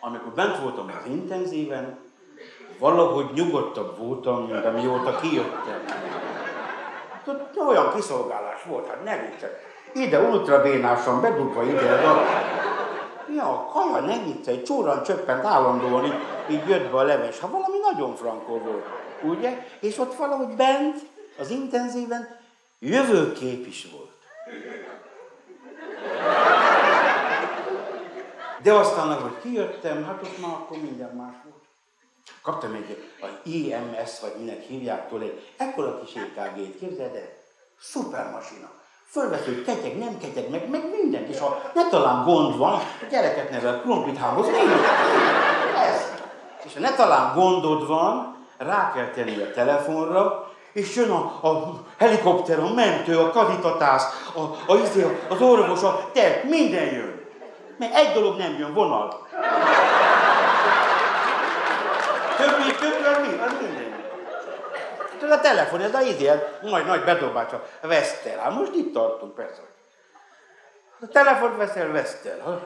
amikor bent voltam az intenzíven, valahogy nyugodtabb voltam, mint amióta kijöttem. Tudod, olyan kiszolgálás volt, hát ne viccelj. Ide ultrabénásan bedugva ide, a... Ja, kaja, ne viccelj, csúran csöppent állandóan, így, így jött be a leves. Ha valami nagyon frankó volt, ugye? És ott valahogy bent, az intenzíven, jövőkép is volt. De aztán, ahogy kijöttem, hát ott már akkor minden más volt. Kaptam egy a IMS, vagy minek hívják tőle, egy ekkora kis EKG-t, képzeld el? Szuper masina. Fölvesző, ketyeg, nem ketyeg, meg, meg mindent. És ha ne talán gond van, a gyereket nevel, krumplit hámoz, Ez. És ha ne talán gondod van, rá kell tenni a telefonra, és jön a, a helikopter, a mentő, a kavitatász, a, a, izé, az orvos, a te, minden jön. Mert egy dolog nem jön, vonal. Többi, többi, mi? Az minden. Ez a telefon, ez a izé, nagy, nagy bedobács, a Vestel. Hát most itt tartunk, persze. A telefont veszel, Vestel.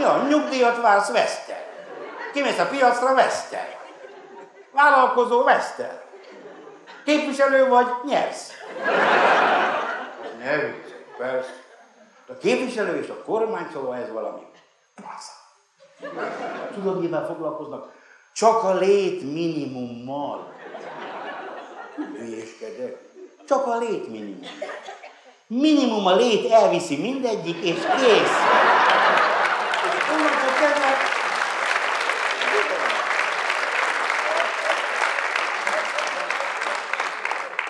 Ja, nyugdíjat vársz, Vestel. Kimész a piacra, Vestel. Vállalkozó, Vestel. Képviselő vagy, nyersz. Ne viccelj, persze. A képviselő és a kormány, szóval ez valami. Fasza. Tudod, mivel foglalkoznak? Csak a lét minimummal. Hülyéskedek. Csak a lét minimum. Minimum a lét elviszi mindegyik, és kész.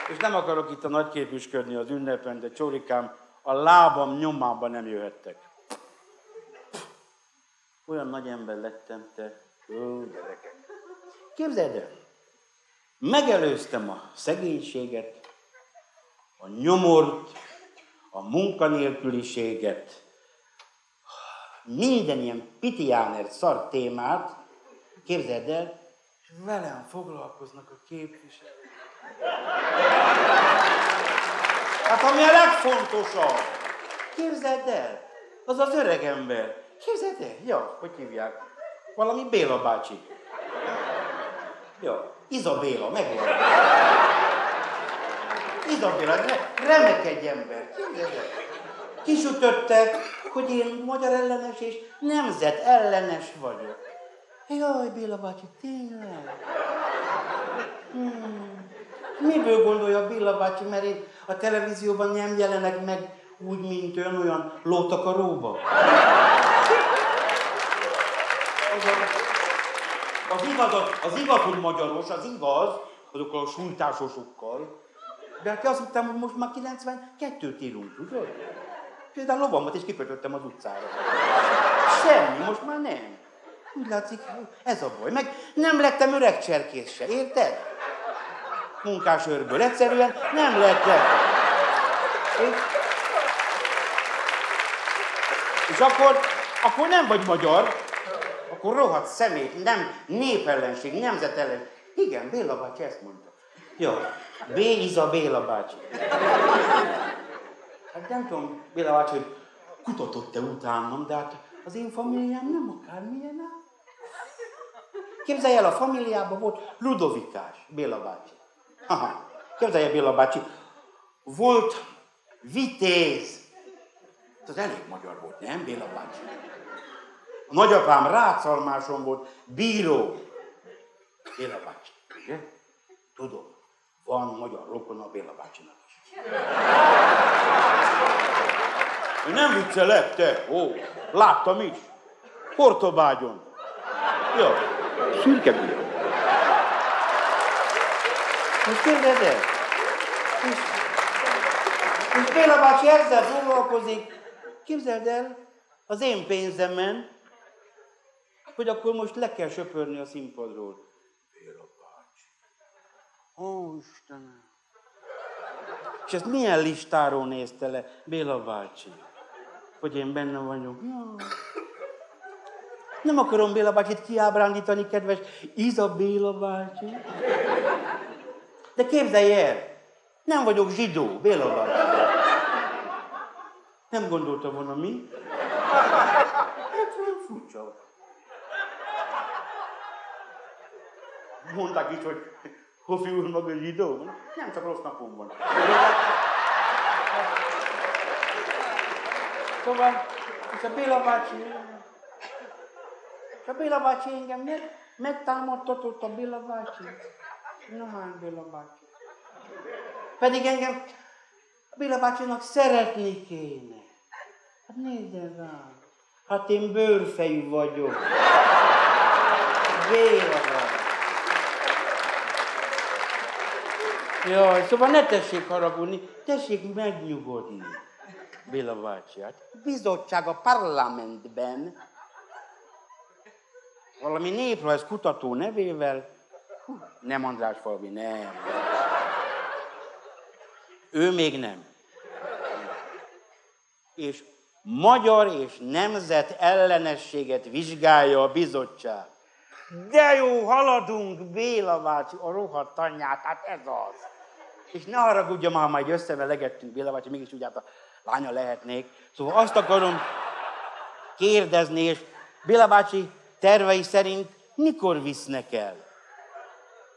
És nem akarok itt a nagyképűsködni az ünnepen, de csórikám, a lábam nyomában nem jöhettek. Olyan nagy ember lettem, te. Ó, gyerekek. Képzeld el, megelőztem a szegénységet, a nyomort, a munkanélküliséget, minden ilyen pitiáner szar témát, képzeld el, és velem foglalkoznak a képviselők. Hát ami a legfontosabb, képzeld el, az az öreg ember. Képzeld el, ja, hogy hívják? Valami Béla bácsi. Ja, Izabéla, megvan. Izabéla, re, remek egy ember. Képzeld el. Kisütötte, hogy én magyar ellenes és nemzet ellenes vagyok. Jaj, Béla bácsi, tényleg? Hmm. Miből gondolja Béla bácsi, mert én a televízióban nem jelenek meg úgy, mint ön olyan lótakaróba? Az, igaz, az igaz, hogy magyaros, az igaz, azokkal a súlytásosokkal, de hát azt hittem, hogy most már 92-t írunk, tudod? Például lovamat is kikötöttem az utcára. Semmi, most már nem. Úgy látszik, ez a baj. Meg nem lettem öreg cserkész se, érted? Munkásőrből egyszerűen nem lettem. És, és akkor, akkor nem vagy magyar, akkor rohadt szemét, nem népellenség, nemzetellenség. Igen, Béla bácsi ezt mondta. Jó, B. Iza Béla bácsi. Hát nem tudom, Béla bácsi, hogy kutatott-e utánam, de hát az én familiám nem akármilyen áll. Képzelj el, a familiában volt Ludovikás, Béla bácsi. Aha, képzelj el, Béla bácsi, volt vitéz. Ez elég magyar volt, nem, Béla bácsi? A nagyapám rácalmáson volt bíró. Béla bácsi, ugye? Tudom, van magyar rokon a Béla bácsinak is. Én nem viccelek, te. Ó, láttam is. Portobágyon. Jó. Szürke bíró. Most képzeld el. És Béla bácsi ezzel foglalkozik. Képzeld el, az én pénzemen, hogy akkor most le kell söpörni a színpadról. Béla bácsi. Ó, Istenem. És ezt milyen listáról nézte le Béla bácsi? Hogy én benne vagyok. Ja. Nem akarom Béla bácsit kiábrándítani, kedves Izabéla bácsi. De képzelj el, nem vagyok zsidó, Béla bácsi. Nem gondolta volna mi? Hát furcsa. Mondták is, hogy Hofi úr maga zsidó. Nem csak rossz napom van. Szóval, és a Béla bácsi, és a Béla bácsi engem meg, megtámadtatott a Béla bácsi. Na hát, Béla bácsi. Pedig engem a Béla bácsinak szeretni kéne. Hát nézd rám. Hát én bőrfejű vagyok. Béla bácsi. Jaj, szóval ne tessék haragudni, tessék megnyugodni. Béla bácsi, hát bizottság a parlamentben valami néprajz kutató nevével, hú, nem András Falvi, nem. Ő még nem. És magyar és nemzet ellenességet vizsgálja a bizottság. De jó, haladunk, Béla bácsi, a rohadt anyját, hát ez az. És ne haragudja már, majd összevelegettünk Béla bácsi, mégis úgy a lánya lehetnék. Szóval azt akarom kérdezni, és Béla bácsi tervei szerint mikor visznek el?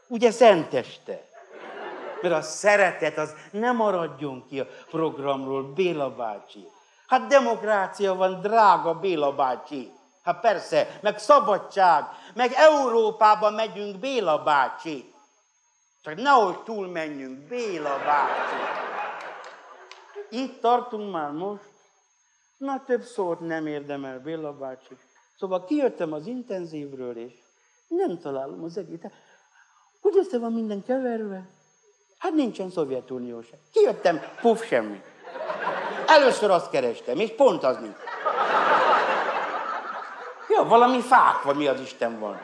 Ugye szenteste? Mert a szeretet az nem maradjon ki a programról, Béla bácsi. Hát demokrácia van, drága Béla bácsi. Hát persze, meg szabadság, meg Európába megyünk, Béla bácsi. Csak nehogy túlmenjünk, Béla bácsi. Itt tartunk már most. Na, több szót nem érdemel Béla bácsi. Szóval kijöttem az intenzívről, és nem találom az egész. Úgy össze van minden keverve. Hát nincsen Szovjetunió sem. Kijöttem, puf, semmi. Először azt kerestem, és pont az nincs. Ja, valami fák van, mi az Isten van.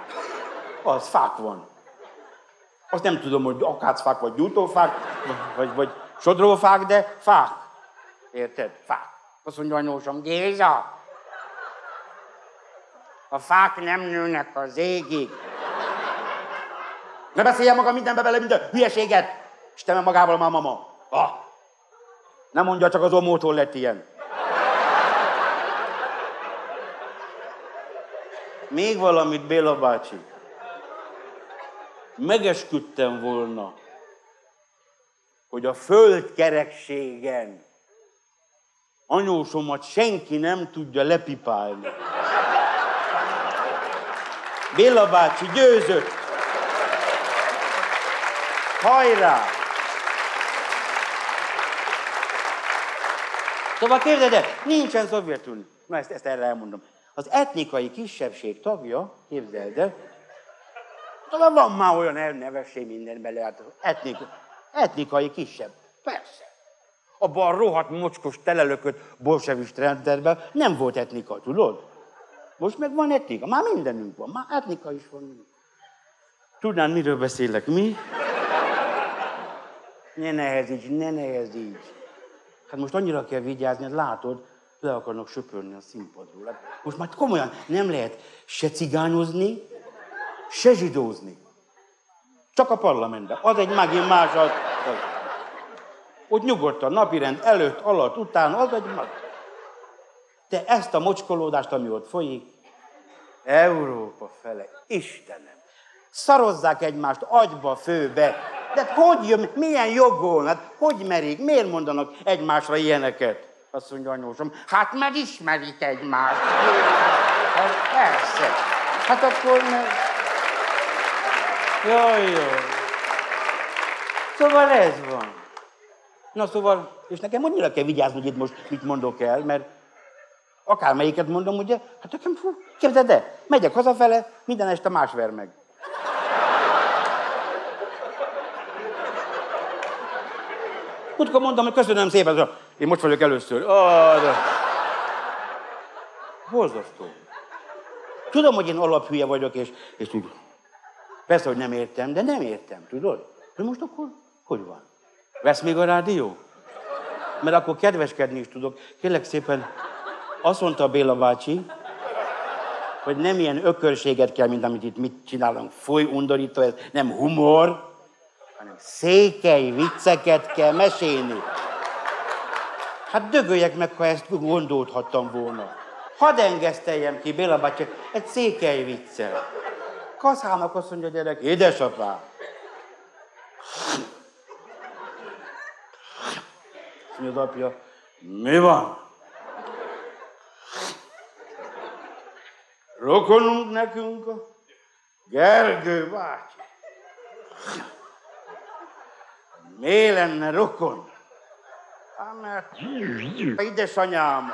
Az, fák van. Azt nem tudom, hogy akácfák, vagy gyújtófák, vagy, vagy sodrófák, de fák. Érted? Fák. Azt mondja anyósom, Géza, a fák nem nőnek az égig. Ne beszéljen maga mindenbe bele, minden hülyeséget. Istenem magával már mama. Ah. Nem mondja, csak az omótól lett ilyen. Még valamit, Béla bácsi. Megesküdtem volna, hogy a földkerekségen anyósomat senki nem tudja lepipálni. Béla bácsi győzött. Hajrá! Szóval képzeld el, nincsen Szovjetunió. Na ezt, ezt erre elmondom. Az etnikai kisebbség tagja, képzeld el, talán van már olyan elnevesség minden bele, hát etnik, etnikai kisebb. Persze. Abban a rohadt mocskos telelökött bolsevist rendszerben nem volt etnika, tudod? Most meg van etnika, már mindenünk van, már etnika is van. Tudnád, miről beszélek, mi? Ne nehezíts, ne nehezíts. Hát most annyira kell vigyázni, hogy látod, le akarnak söpörni a színpadról. Hát most már komolyan nem lehet se cigányozni, se zsidózni. Csak a parlamentben. Az egy megint más. Az, az. Ott nyugodtan, napirend előtt, alatt, után, az egy mag. Te ezt a mocskolódást, ami ott folyik, Európa fele, Istenem, szarozzák egymást agyba, főbe. De hogy jön, milyen jogon, hát hogy merik, miért mondanak egymásra ilyeneket? Azt mondja anyósom, hát megismerik egymást. Hát persze. Hát akkor meg... Jaj, jaj. Szóval ez van. Na szóval, és nekem annyira kell vigyázni, hogy itt most mit mondok el, mert akármelyiket mondom, ugye, hát nekem, fú, képzeld el, megyek hazafele, minden este más ver meg. Múltkor mondom, hogy köszönöm szépen, én most vagyok először. Oh, de... Borzasztó. Tudom, hogy én alaphülye vagyok, és, és úgy, persze, hogy nem értem, de nem értem, tudod? De most akkor hogy van? Vesz még a rádió? Mert akkor kedveskedni is tudok. Kérlek szépen, azt mondta Béla bácsi, hogy nem ilyen ökörséget kell, mint amit itt mit csinálunk. Foly, undorító, ez nem humor, hanem székely vicceket kell mesélni. Hát dögöljek meg, ha ezt gondolhattam volna. Hadd engeszteljem ki Béla bácsi egy székely viccel. Kaszának azt mondja a gyerek, édesapám, mondja az apja, mi van? Rokonunk nekünk a Gergő bácsi. Mi lenne rokon? Hát mert édesanyám.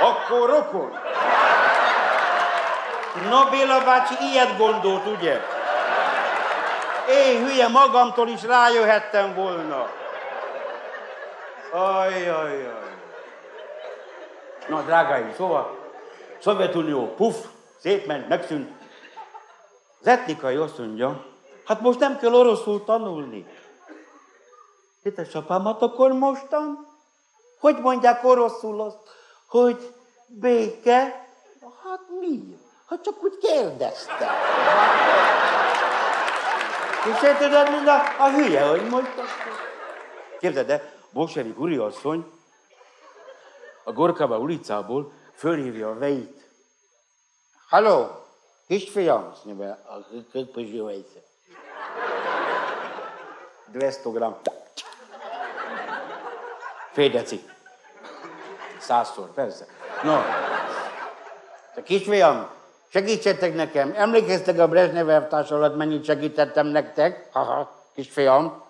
Akkor rokon. Na Béla bácsi ilyet gondolt, ugye? Én hülye magamtól is rájöhettem volna. Aj, aj, aj. Na, drágáim, szóval Szovjetunió, puf, szétment, megszűnt. Az etnikai azt mondja, hát most nem kell oroszul tanulni. Édesapámat akkor mostan? Hogy mondják oroszul azt, hogy béke? Hát mi? Hát csak úgy kérdezte. És érted, mint a, a hülye, hogy akkor. Képzeld el, bolsevik úriasszony a Gorkava ulicából fölhívja a veit. Halló, kisfiam, mondja, a közpözső vejsze. 200 gram. Fél deci. Százszor, persze. No. A kisfiam, segítsetek nekem. Emlékeztek a Brezsnev alatt, mennyit segítettem nektek? Haha, kisfiam.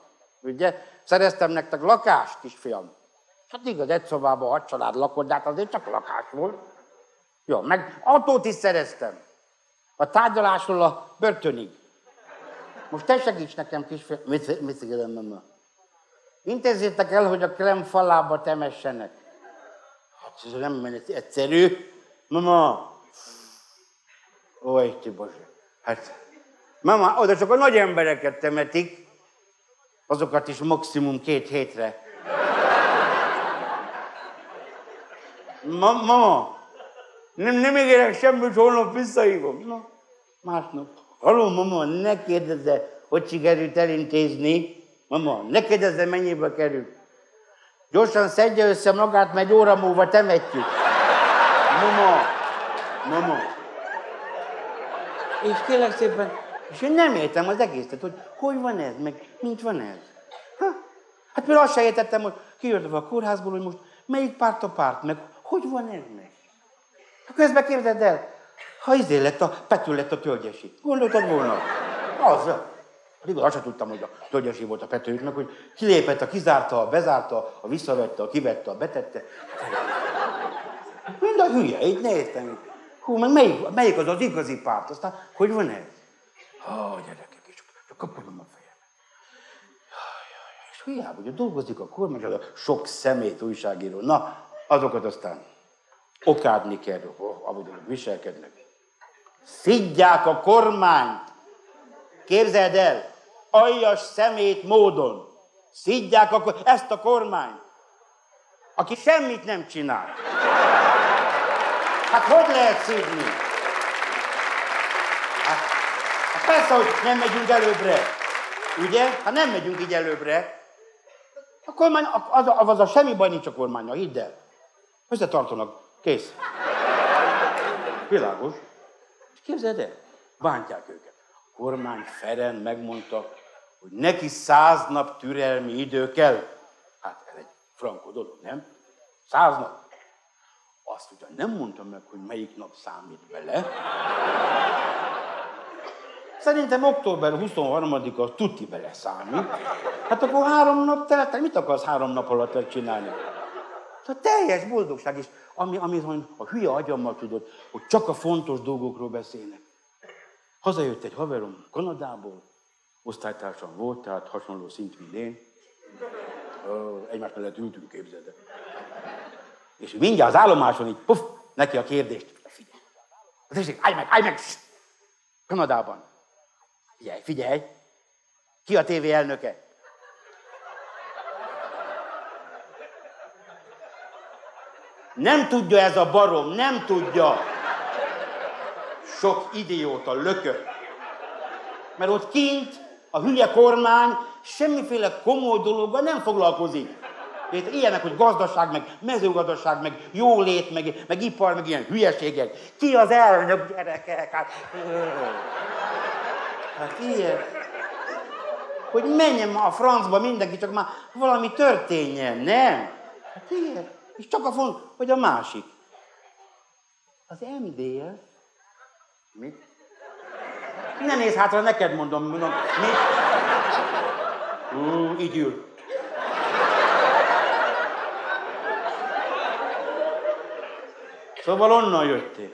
Ugye? Szereztem nektek lakást, kisfiam. Hát igaz, egy szobában hat család lakott, de hát azért csak lakás volt. Jó, meg autót is szereztem. A tárgyalásról a börtönig. Most te segíts nekem, kisfiam. Mit, mit mama? Intézzétek el, hogy a krem falába temessenek. Hát ez nem egyszerű. Mama, ó, egy Hát, mama, oda csak a nagy embereket temetik, azokat is maximum két hétre. Ma, mama, nem, nem ígérek semmit, holnap visszahívom. Na, másnap. Haló, mama, ne kérdezze, hogy sikerült elintézni. Mama, ne kérdezze, mennyibe kerül. Gyorsan szedje össze magát, mert egy óra múlva temetjük. Mama, mama. És kérlek szépen, és én nem értem az egészet, hogy hogy van ez, meg mint van ez. Ha? Hát például azt se értettem, hogy kijöttem a kórházból, hogy most melyik párt a párt, meg hogy van ez meg. Közben képzeld el, ha izé lett a, Pető lett a tölgyesi. Gondoltad volna? Az. Pedig azt sem tudtam, hogy a tölgyesi volt a Petőjüknek, hogy kilépett, a kizárta, a bezárta, a visszavette, a kivette, a betette. Mind a hülye, így néztem. Hú, meg melyik, melyik az az igazi párt? Aztán, hogy van ez? Oh, gyerekek, és csak kapodom a fejem. És hiába, hogy dolgozik a kormány, a sok szemét újságíró. Na, azokat aztán okádni kell, ahogy viselkednek. Szidják a kormányt. Képzeld el, aljas szemét módon. Szidják a, ezt a kormányt, aki semmit nem csinál. Hát hogy lehet szidni? Hát, hát persze, hogy nem megyünk előbbre. Ugye? Hát nem megyünk így előbbre. A kormány, az, az, az a semmi baj nincs a kormánya, hidd el. Összetartanak. Kész. Világos. És képzeld el, bántják őket. A kormány Feren megmondta, hogy neki száz nap türelmi idő kell. Hát ez egy frankó dolog, nem? Száz nap. Azt ugyan nem mondtam meg, hogy melyik nap számít bele. Szerintem október 23-a tuti beleszámít. Hát akkor három nap telt, el, mit akarsz három nap alatt csinálni? Tehát teljes boldogság is, ami, ami a hülye agyammal tudod, hogy csak a fontos dolgokról beszélnek. Hazajött egy haverom Kanadából, osztálytársam volt, tehát hasonló szint, mint én. Egymás mellett ültünk, képzeld el. És mindjárt az állomáson így, puff, neki a kérdést. Figyelj, tessék, állj meg, állj meg! Kanadában. Figyelj, figyelj! Ki a tévé elnöke? Nem tudja ez a barom, nem tudja. Sok idióta lökött. Mert ott kint a hülye kormány semmiféle komoly dologgal nem foglalkozik. Itt ilyenek, hogy gazdaság, meg mezőgazdaság, meg jólét, meg, meg ipar, meg ilyen hülyeségek. Ki az elnök gyerekek? Hát, hát ilyen. Hogy menjen a francba mindenki, csak már valami történjen, nem? Hát ilyen. És csak a font, hogy a másik. Az MDF. Mit? Ne nézz hátra, neked mondom, mondom. Mit? Ú, így ül. Szóval onnan jöttél.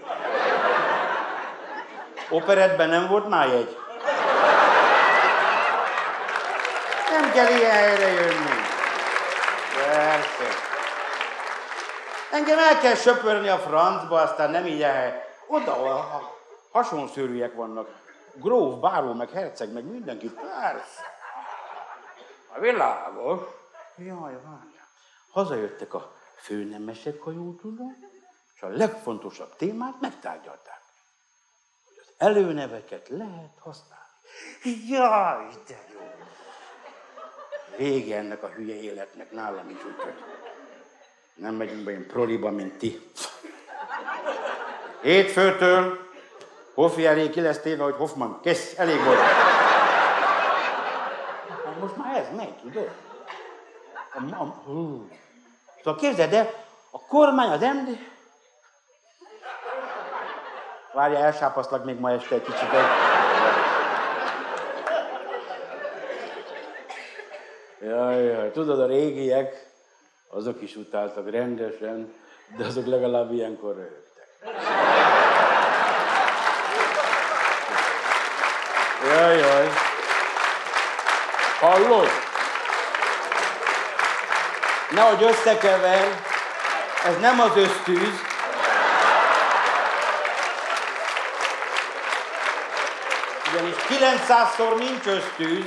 Operetben nem volt már jegy. Nem kell ilyen helyre jönni. Persze. Engem el kell söpörni a francba, aztán nem így el. Oda, ahol hasonszőrűek vannak. Gróf, báró, meg herceg, meg mindenki. Persze. A világos. Jaj, várj. Hazajöttek a főnemesek, ha jól tudom, és a legfontosabb témát megtárgyalták. Hogy az előneveket lehet használni. Jaj, de jó. Vége ennek a hülye életnek nálam is, úgyhogy nem megyünk be ilyen proliba, mint ti. Hétfőtől Hoffi elé ki lesz téve, hogy Hoffman, kész, elég volt. Most már ez megy, tudod? A, a, hú. Szóval képzeld el, a kormány, az MD... Várja, elsápaszlak még ma este egy kicsit. Jaj, jaj, tudod, a régiek, azok is utáltak rendesen, de azok legalább ilyenkor röhögtek. Jaj, jaj. Hallod? Nehogy összekever, ez nem az ösztűz. Ugyanis 900-szor nincs ösztűz.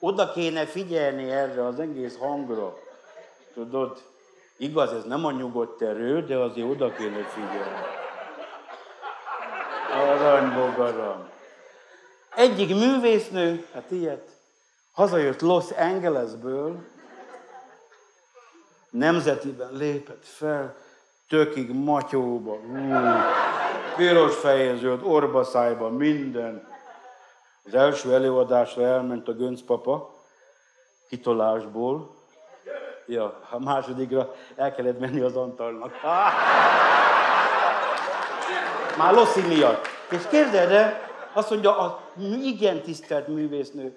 Oda kéne figyelni erre az egész hangra. Tudod, igaz, ez nem a nyugodt erő, de azért oda kéne figyelni. Aranybogaram. Egyik művésznő, hát ilyet, hazajött Los Angelesből, nemzetiben lépett fel, tökig matyóba, hú, piros fején zöld, orbaszájba, minden. Az első előadásra elment a Gönc papa, hitolásból. Ja, a másodikra el kellett menni az Antalnak. Már Lossi miatt. És képzeld el, azt mondja, a igen tisztelt művésznő,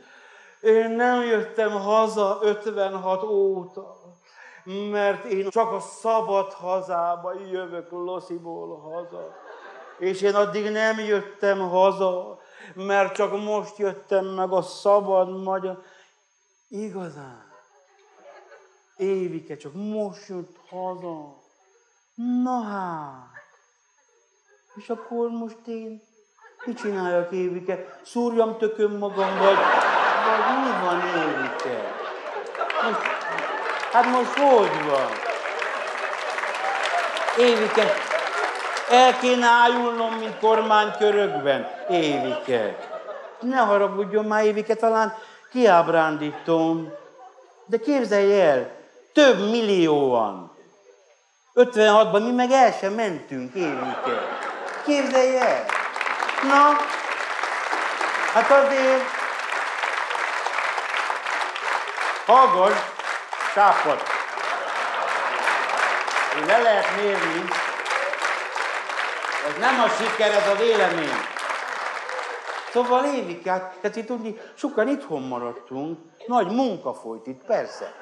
én nem jöttem haza 56 óta, mert én csak a szabad hazába jövök Lossziból haza. És én addig nem jöttem haza, mert csak most jöttem meg a szabad magyar. Igazán. Évike csak most jött haza. Na hát. És akkor most én mit csináljak Évike? Szúrjam tököm magam, vagy, vagy mi van Évike? Most, hát most hogy van? Évike, el kéne ájulnom, mint kormánykörökben. Évike. Ne haragudjon már, Évike, talán kiábrándítom. De képzelj el, több millióan. 56-ban mi meg el sem mentünk, Évike. Képzelj el. Na, hát azért... Hallgass, sápat. Le lehet mérni, ez nem a siker, ez a vélemény. Szóval Évikát, tehát itt tudni, sokan itthon maradtunk, nagy munka folyt itt, persze.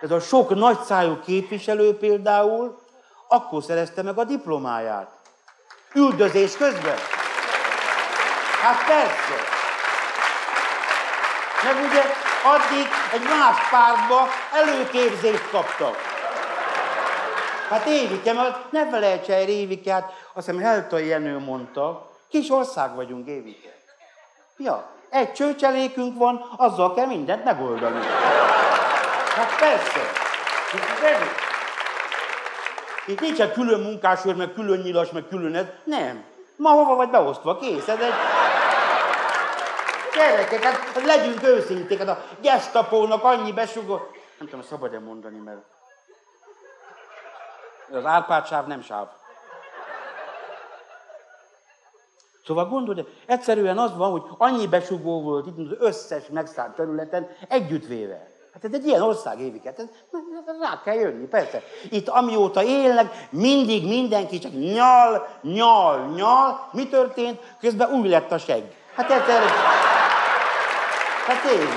Ez a sok nagyszájú képviselő például akkor szerezte meg a diplomáját. Üldözés közben. Hát persze. Meg ugye addig egy más pártba előképzést kaptak. Hát Évike, mert ne felejts el Évike, hát azt hiszem Heltai Jenő mondta, kis ország vagyunk Évike. Ja, egy csőcselékünk van, azzal kell mindent megoldani. Hát persze. Itt, itt nincs egy külön munkásőr, meg külön nyilas, meg külön ez. Nem. Ma hova vagy beosztva, kész. Ez egy... Gyerekek, hát legyünk őszinték, hát a gestapónak annyi besugó... Nem tudom, szabad-e mondani, mert... Az Árpád sáv nem sáv. Szóval gondold, egyszerűen az van, hogy annyi besugó volt itt az összes megszállt területen együttvéve. Hát ez egy ilyen ország éviket, ez, rá kell jönni, persze. Itt amióta élnek, mindig mindenki csak nyal, nyal, nyal. Mi történt? Közben új lett a seg. Hát ez, hát évik.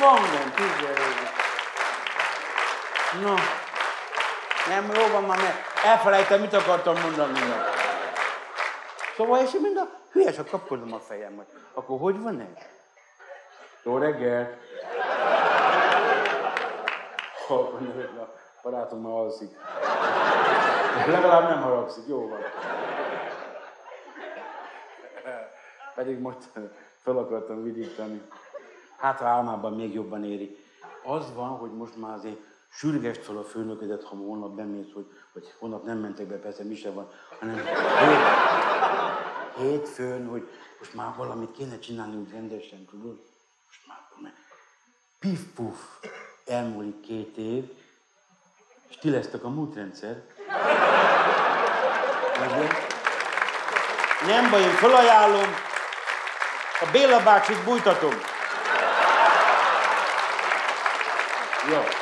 Van, van, tízzel Na, nem jó van már, mert elfelejtem, mit akartam mondani. Meg. Szóval, és mind a hülyes, a kapkodom a fejem, hogy akkor hogy van ez? Jó reggel! Halkan a barátom már alszik. Legalább nem haragszik, jó van. Pedig most fel akartam vidítani. Hát, ha álmában még jobban éri. Az van, hogy most már azért sürgest fel a főnöködet, ha holnap bemész, hogy, hogy holnap nem mentek be, persze mi se van, hanem hét, hétfőn, hogy most már valamit kéne csinálni úgy rendesen, tudod? Most már, pif-puf, elmúlik két év, és ti lesztek a múltrendszer. Nem baj, én felajánlom, a Béla bácsit bújtatom. Jó.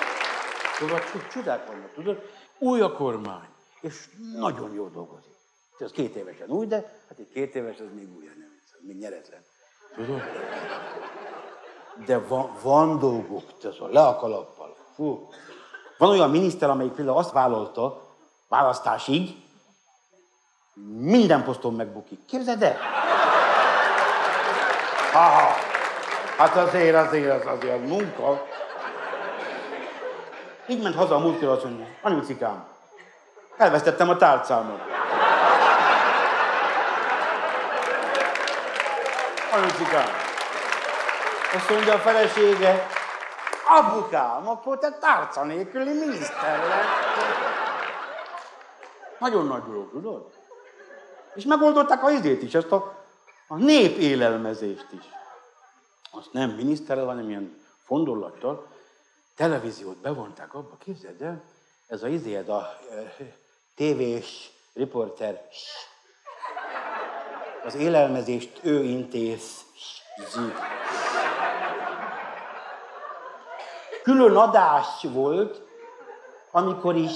Szóval csodák vannak, tudod? Új a kormány, és nagyon jól dolgozik. Ez két évesen új, de hát egy két éves, az még új, nem, ez még nyeretlen. Tudod? De van, van dolgok, szóval le a kalappal. Fú. Van olyan miniszter, amelyik például azt vállalta, választásig, minden poszton megbukik. Képzeld el? Ha, hát azért, azért, az azért az munka. Így ment haza a múltkor, azt mondja, anyucikám, elvesztettem a tárcámat. Anyucikám. Azt mondja a felesége, apukám, akkor te tárca nélküli miniszter. Nagyon nagy dolog, tudod? És megoldották a izét is, ezt a, a népélelmezést is. Azt nem miniszterrel, hanem ilyen fondorlattal televíziót bevonták abba, képzeld el, ez a izéd, a e, tévés riporter, az élelmezést ő intéz, Külön adás volt, amikor is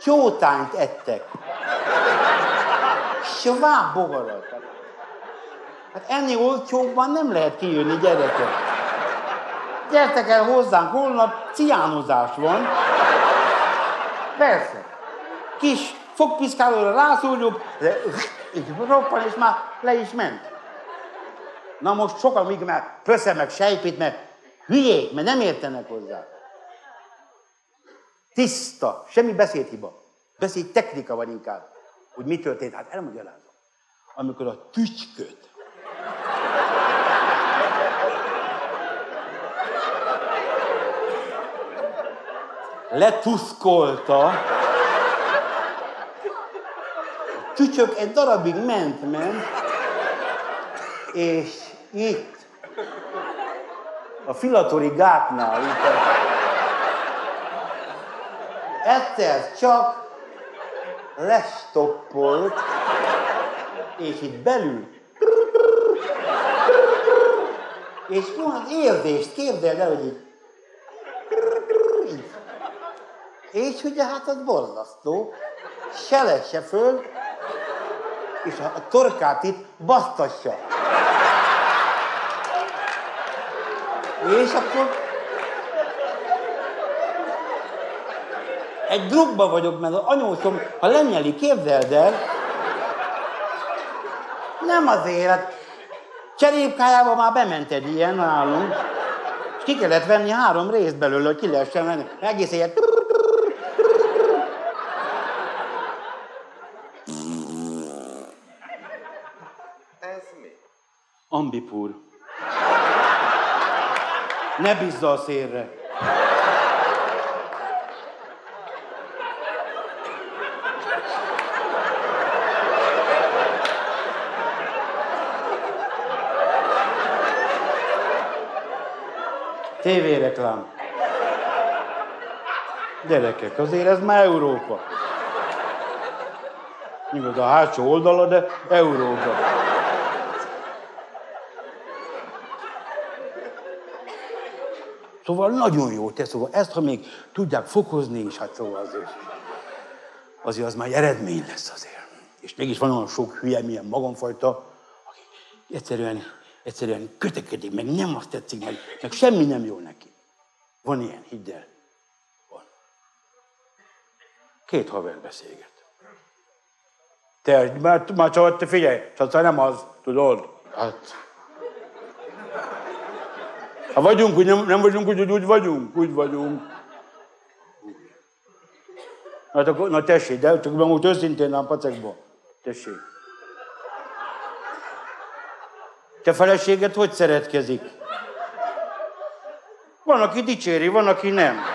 csótányt ettek. Sváb bogarat. Hát ennél olcsóbban nem lehet kijönni, gyerekek gyertek el hozzánk, holnap ciánozás van. Persze. Kis fogpiszkálóra rászúrjuk, roppan, és már le is ment. Na most sokan még már pösze meg sejpít, mert hülyék, mert nem értenek hozzá. Tiszta, semmi beszédhiba. Beszéd technika van inkább. Hogy mi történt, hát elmagyarázom. Amikor a tücsköt letuszkolta. A tücsök egy darabig ment, ment, és itt, a filatori gátnál, itt a... egyszer csak lestoppolt, és itt belül és az érzést, képzeld el, hogy itt És ugye hát az borzasztó. Se lesse föl, és a, a torkát itt basztassa. És akkor egy drogba vagyok, mert az anyósom, ha lenyeli, képzeld el, nem azért, hát cserépkájába már bement egy ilyen nálunk, és ki kellett venni három részt belőle, hogy ki lehessen venni. Egész éjjel. Ez mi? Ambipúr. Ne bízza a szélre. Tévéreklám. Gyerekek, azért ez már Európa. Igaz, a hátsó oldala, de Európa. Szóval nagyon jó tesz, szóval ezt, ha még tudják fokozni is, hát szóval azért, azért az már eredmény lesz azért. És mégis van olyan sok hülye, milyen magamfajta, aki egyszerűen, egyszerűen kötekedik, meg nem azt tetszik, meg, meg semmi nem jó neki. Van ilyen, hidd el. Van. Két haver beszélget. Te, már, már csak, te figyelj, csak nem az, tudod? Hát, ha vagyunk, úgy nem, vagyunk, úgy, úgy, úgy vagyunk, úgy vagyunk. Hát akkor, na tessék, de csak most őszintén nem pacekba. Tessék. Te feleséged hogy szeretkezik? Van, aki dicséri, van, aki nem.